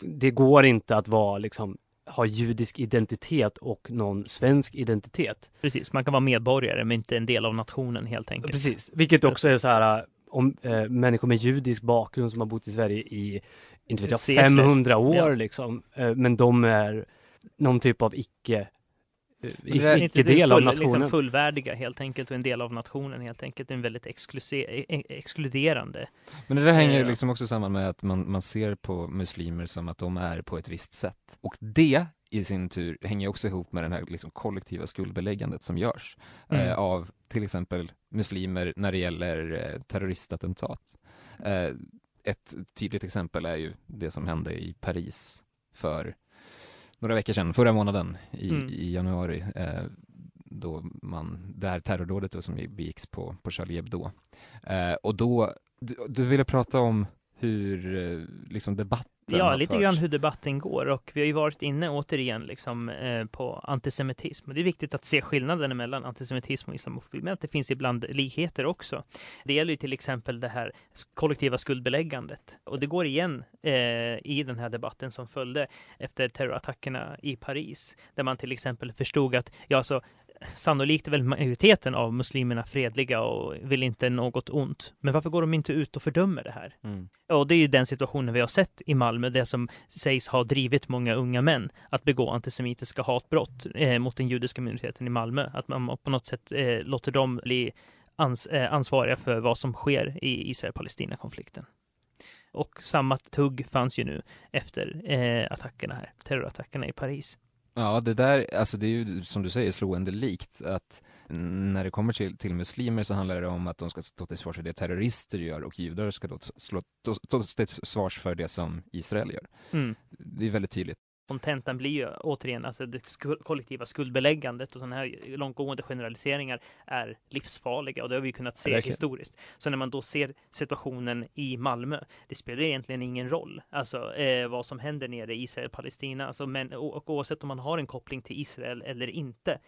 S1: det går inte att vara liksom ha judisk identitet och någon svensk identitet.
S3: Precis, man kan vara medborgare men inte en del av nationen helt enkelt.
S1: Precis, vilket också är så här om äh, människor med judisk bakgrund som har bott i Sverige i, inte vet jag, 500 år ja. liksom. Äh, men de är någon typ av icke icke-del
S3: av
S1: nationen. Liksom
S3: fullvärdiga helt enkelt och en del av nationen helt enkelt. En väldigt e- e- exkluderande.
S2: Men det där hänger ju eh, liksom också samman med att man, man ser på muslimer som att de är på ett visst sätt. Och det i sin tur hänger också ihop med det här liksom kollektiva skuldbeläggandet som görs mm. eh, av till exempel muslimer när det gäller eh, terroristattentat. Eh, ett tydligt exempel är ju det som hände i Paris för några veckor sedan, förra månaden i, mm. i januari, eh, då man, det här terrordådet då som begicks på, på Charlie Hebdo. Eh, och då, du, du ville prata om hur eh, liksom debatten
S3: Ja, lite grann hur debatten går och vi har ju varit inne återigen liksom eh, på antisemitism. Och det är viktigt att se skillnaden mellan antisemitism och islamofobi, men att det finns ibland likheter också. Det gäller ju till exempel det här kollektiva skuldbeläggandet och det går igen eh, i den här debatten som följde efter terrorattackerna i Paris, där man till exempel förstod att ja, alltså sannolikt är väl majoriteten av muslimerna fredliga och vill inte något ont. Men varför går de inte ut och fördömer det här? Mm. Och det är ju den situationen vi har sett i Malmö, det som sägs ha drivit många unga män att begå antisemitiska hatbrott eh, mot den judiska minoriteten i Malmö. Att man på något sätt eh, låter dem bli ans eh, ansvariga för vad som sker i Israel-Palestina-konflikten. Och samma tugg fanns ju nu efter eh, attackerna här, terrorattackerna i Paris.
S2: Ja, det där, alltså det är ju som du säger slående likt att när det kommer till, till muslimer så handlar det om att de ska stå till svars för det terrorister gör och judar ska då stå, stå till svars för det som Israel gör. Mm. Det är väldigt tydligt
S3: kontentan blir ju återigen alltså det kollektiva skuldbeläggandet och sådana här långtgående generaliseringar är livsfarliga och det har vi kunnat se ja, historiskt. Så när man då ser situationen i Malmö, det spelar egentligen ingen roll, alltså eh, vad som händer nere i Israel-Palestina, alltså, men och, oavsett om man har en koppling till Israel eller inte,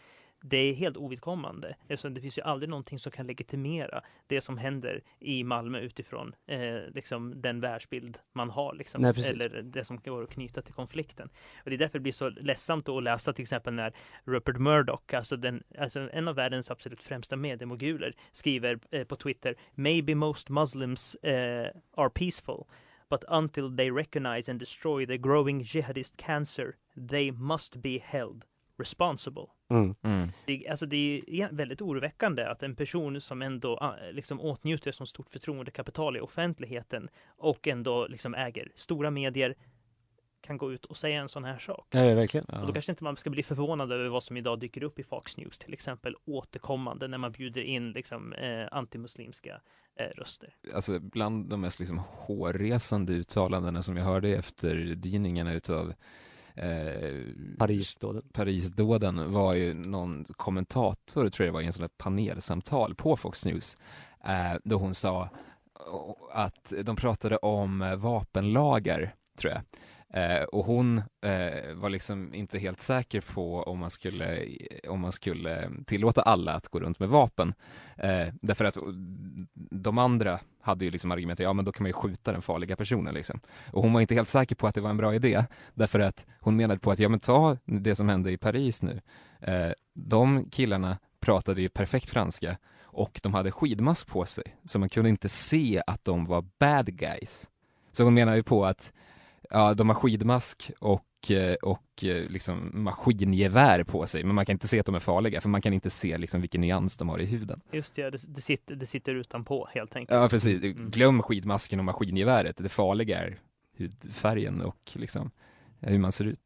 S3: det är helt ovidkommande eftersom det finns ju aldrig någonting som kan legitimera det som händer i Malmö utifrån eh, liksom den världsbild man har liksom, Nej, eller det som går att knyta till konflikten. Och det är därför det blir så ledsamt att läsa till exempel när Rupert Murdoch, alltså, den, alltså en av världens absolut främsta mediemoguler, skriver eh, på Twitter Maybe most Muslims eh, are peaceful but until they recognize and destroy the growing jihadist cancer they must be held responsible. Mm. Mm. Det, alltså det är väldigt oroväckande att en person som ändå ah, liksom åtnjuter så stort förtroendekapital i offentligheten och ändå liksom äger stora medier kan gå ut och säga en sån här sak.
S1: Ja, verkligen. Ja.
S3: Och då kanske inte man ska bli förvånad över vad som idag dyker upp i Fox News till exempel återkommande när man bjuder in liksom eh, antimuslimska eh, röster.
S2: Alltså bland de mest liksom hårresande uttalandena som jag hörde efter dyningarna utav
S1: eh, Parisdåden.
S2: Parisdåden var ju någon kommentator, tror jag det var, i en sån här panelsamtal på Fox News, eh, då hon sa att de pratade om vapenlagar, tror jag. Eh, och hon eh, var liksom inte helt säker på om man skulle, om man skulle tillåta alla att gå runt med vapen. Eh, därför att de andra hade ju liksom argumentet, ja men då kan man ju skjuta den farliga personen liksom. Och hon var inte helt säker på att det var en bra idé, därför att hon menade på att, ja men ta det som hände i Paris nu. Eh, de killarna pratade ju perfekt franska och de hade skidmask på sig, så man kunde inte se att de var bad guys. Så hon menar ju på att ja, de har skidmask och, eh, och eh, liksom maskingevär på sig, men man kan inte se att de är farliga, för man kan inte se liksom vilken nyans de har i huden.
S3: Just det, det, det, sitter, det sitter utanpå helt enkelt.
S2: Ja, precis. Glöm skidmasken och maskingeväret. Det farliga är hudfärgen och liksom hur man ser ut.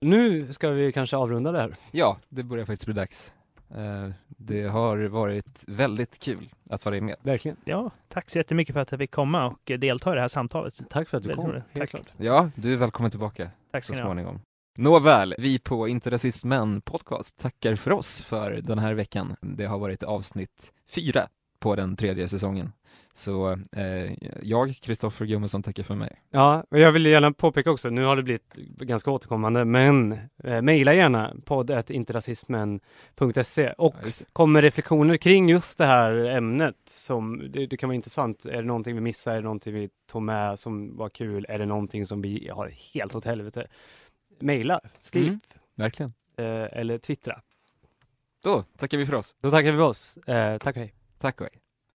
S1: Nu ska vi kanske avrunda det här.
S2: Ja, det börjar faktiskt bli dags. Eh, det har varit väldigt kul att vara med.
S1: Verkligen.
S3: Ja, tack så jättemycket för att jag fick komma och delta i det här samtalet.
S1: Tack för att du kom.
S3: Tack.
S1: klart.
S2: Ja, du är välkommen tillbaka
S3: Tack
S2: så småningom. Nåväl, vi på Inte Rasist Men Podcast tackar för oss för den här veckan. Det har varit avsnitt fyra på den tredje säsongen. Så eh, jag, Kristoffer Gummesson, tackar för mig.
S1: Ja, och jag vill gärna påpeka också, nu har det blivit ganska återkommande, men eh, mejla gärna podd.interrasismen.se och
S2: Ja,
S1: kom med reflektioner kring just det här ämnet som det, det kan vara intressant. Är det någonting vi missar? Är det någonting vi tog med som var kul? Är det någonting som vi har helt åt helvete? Mejla, skriv
S2: Mm. Verkligen.
S1: eh, eller twittra.
S2: Då tackar vi för oss.
S1: Då tackar vi för oss. Eh, tack och hej.
S2: Tack och hej.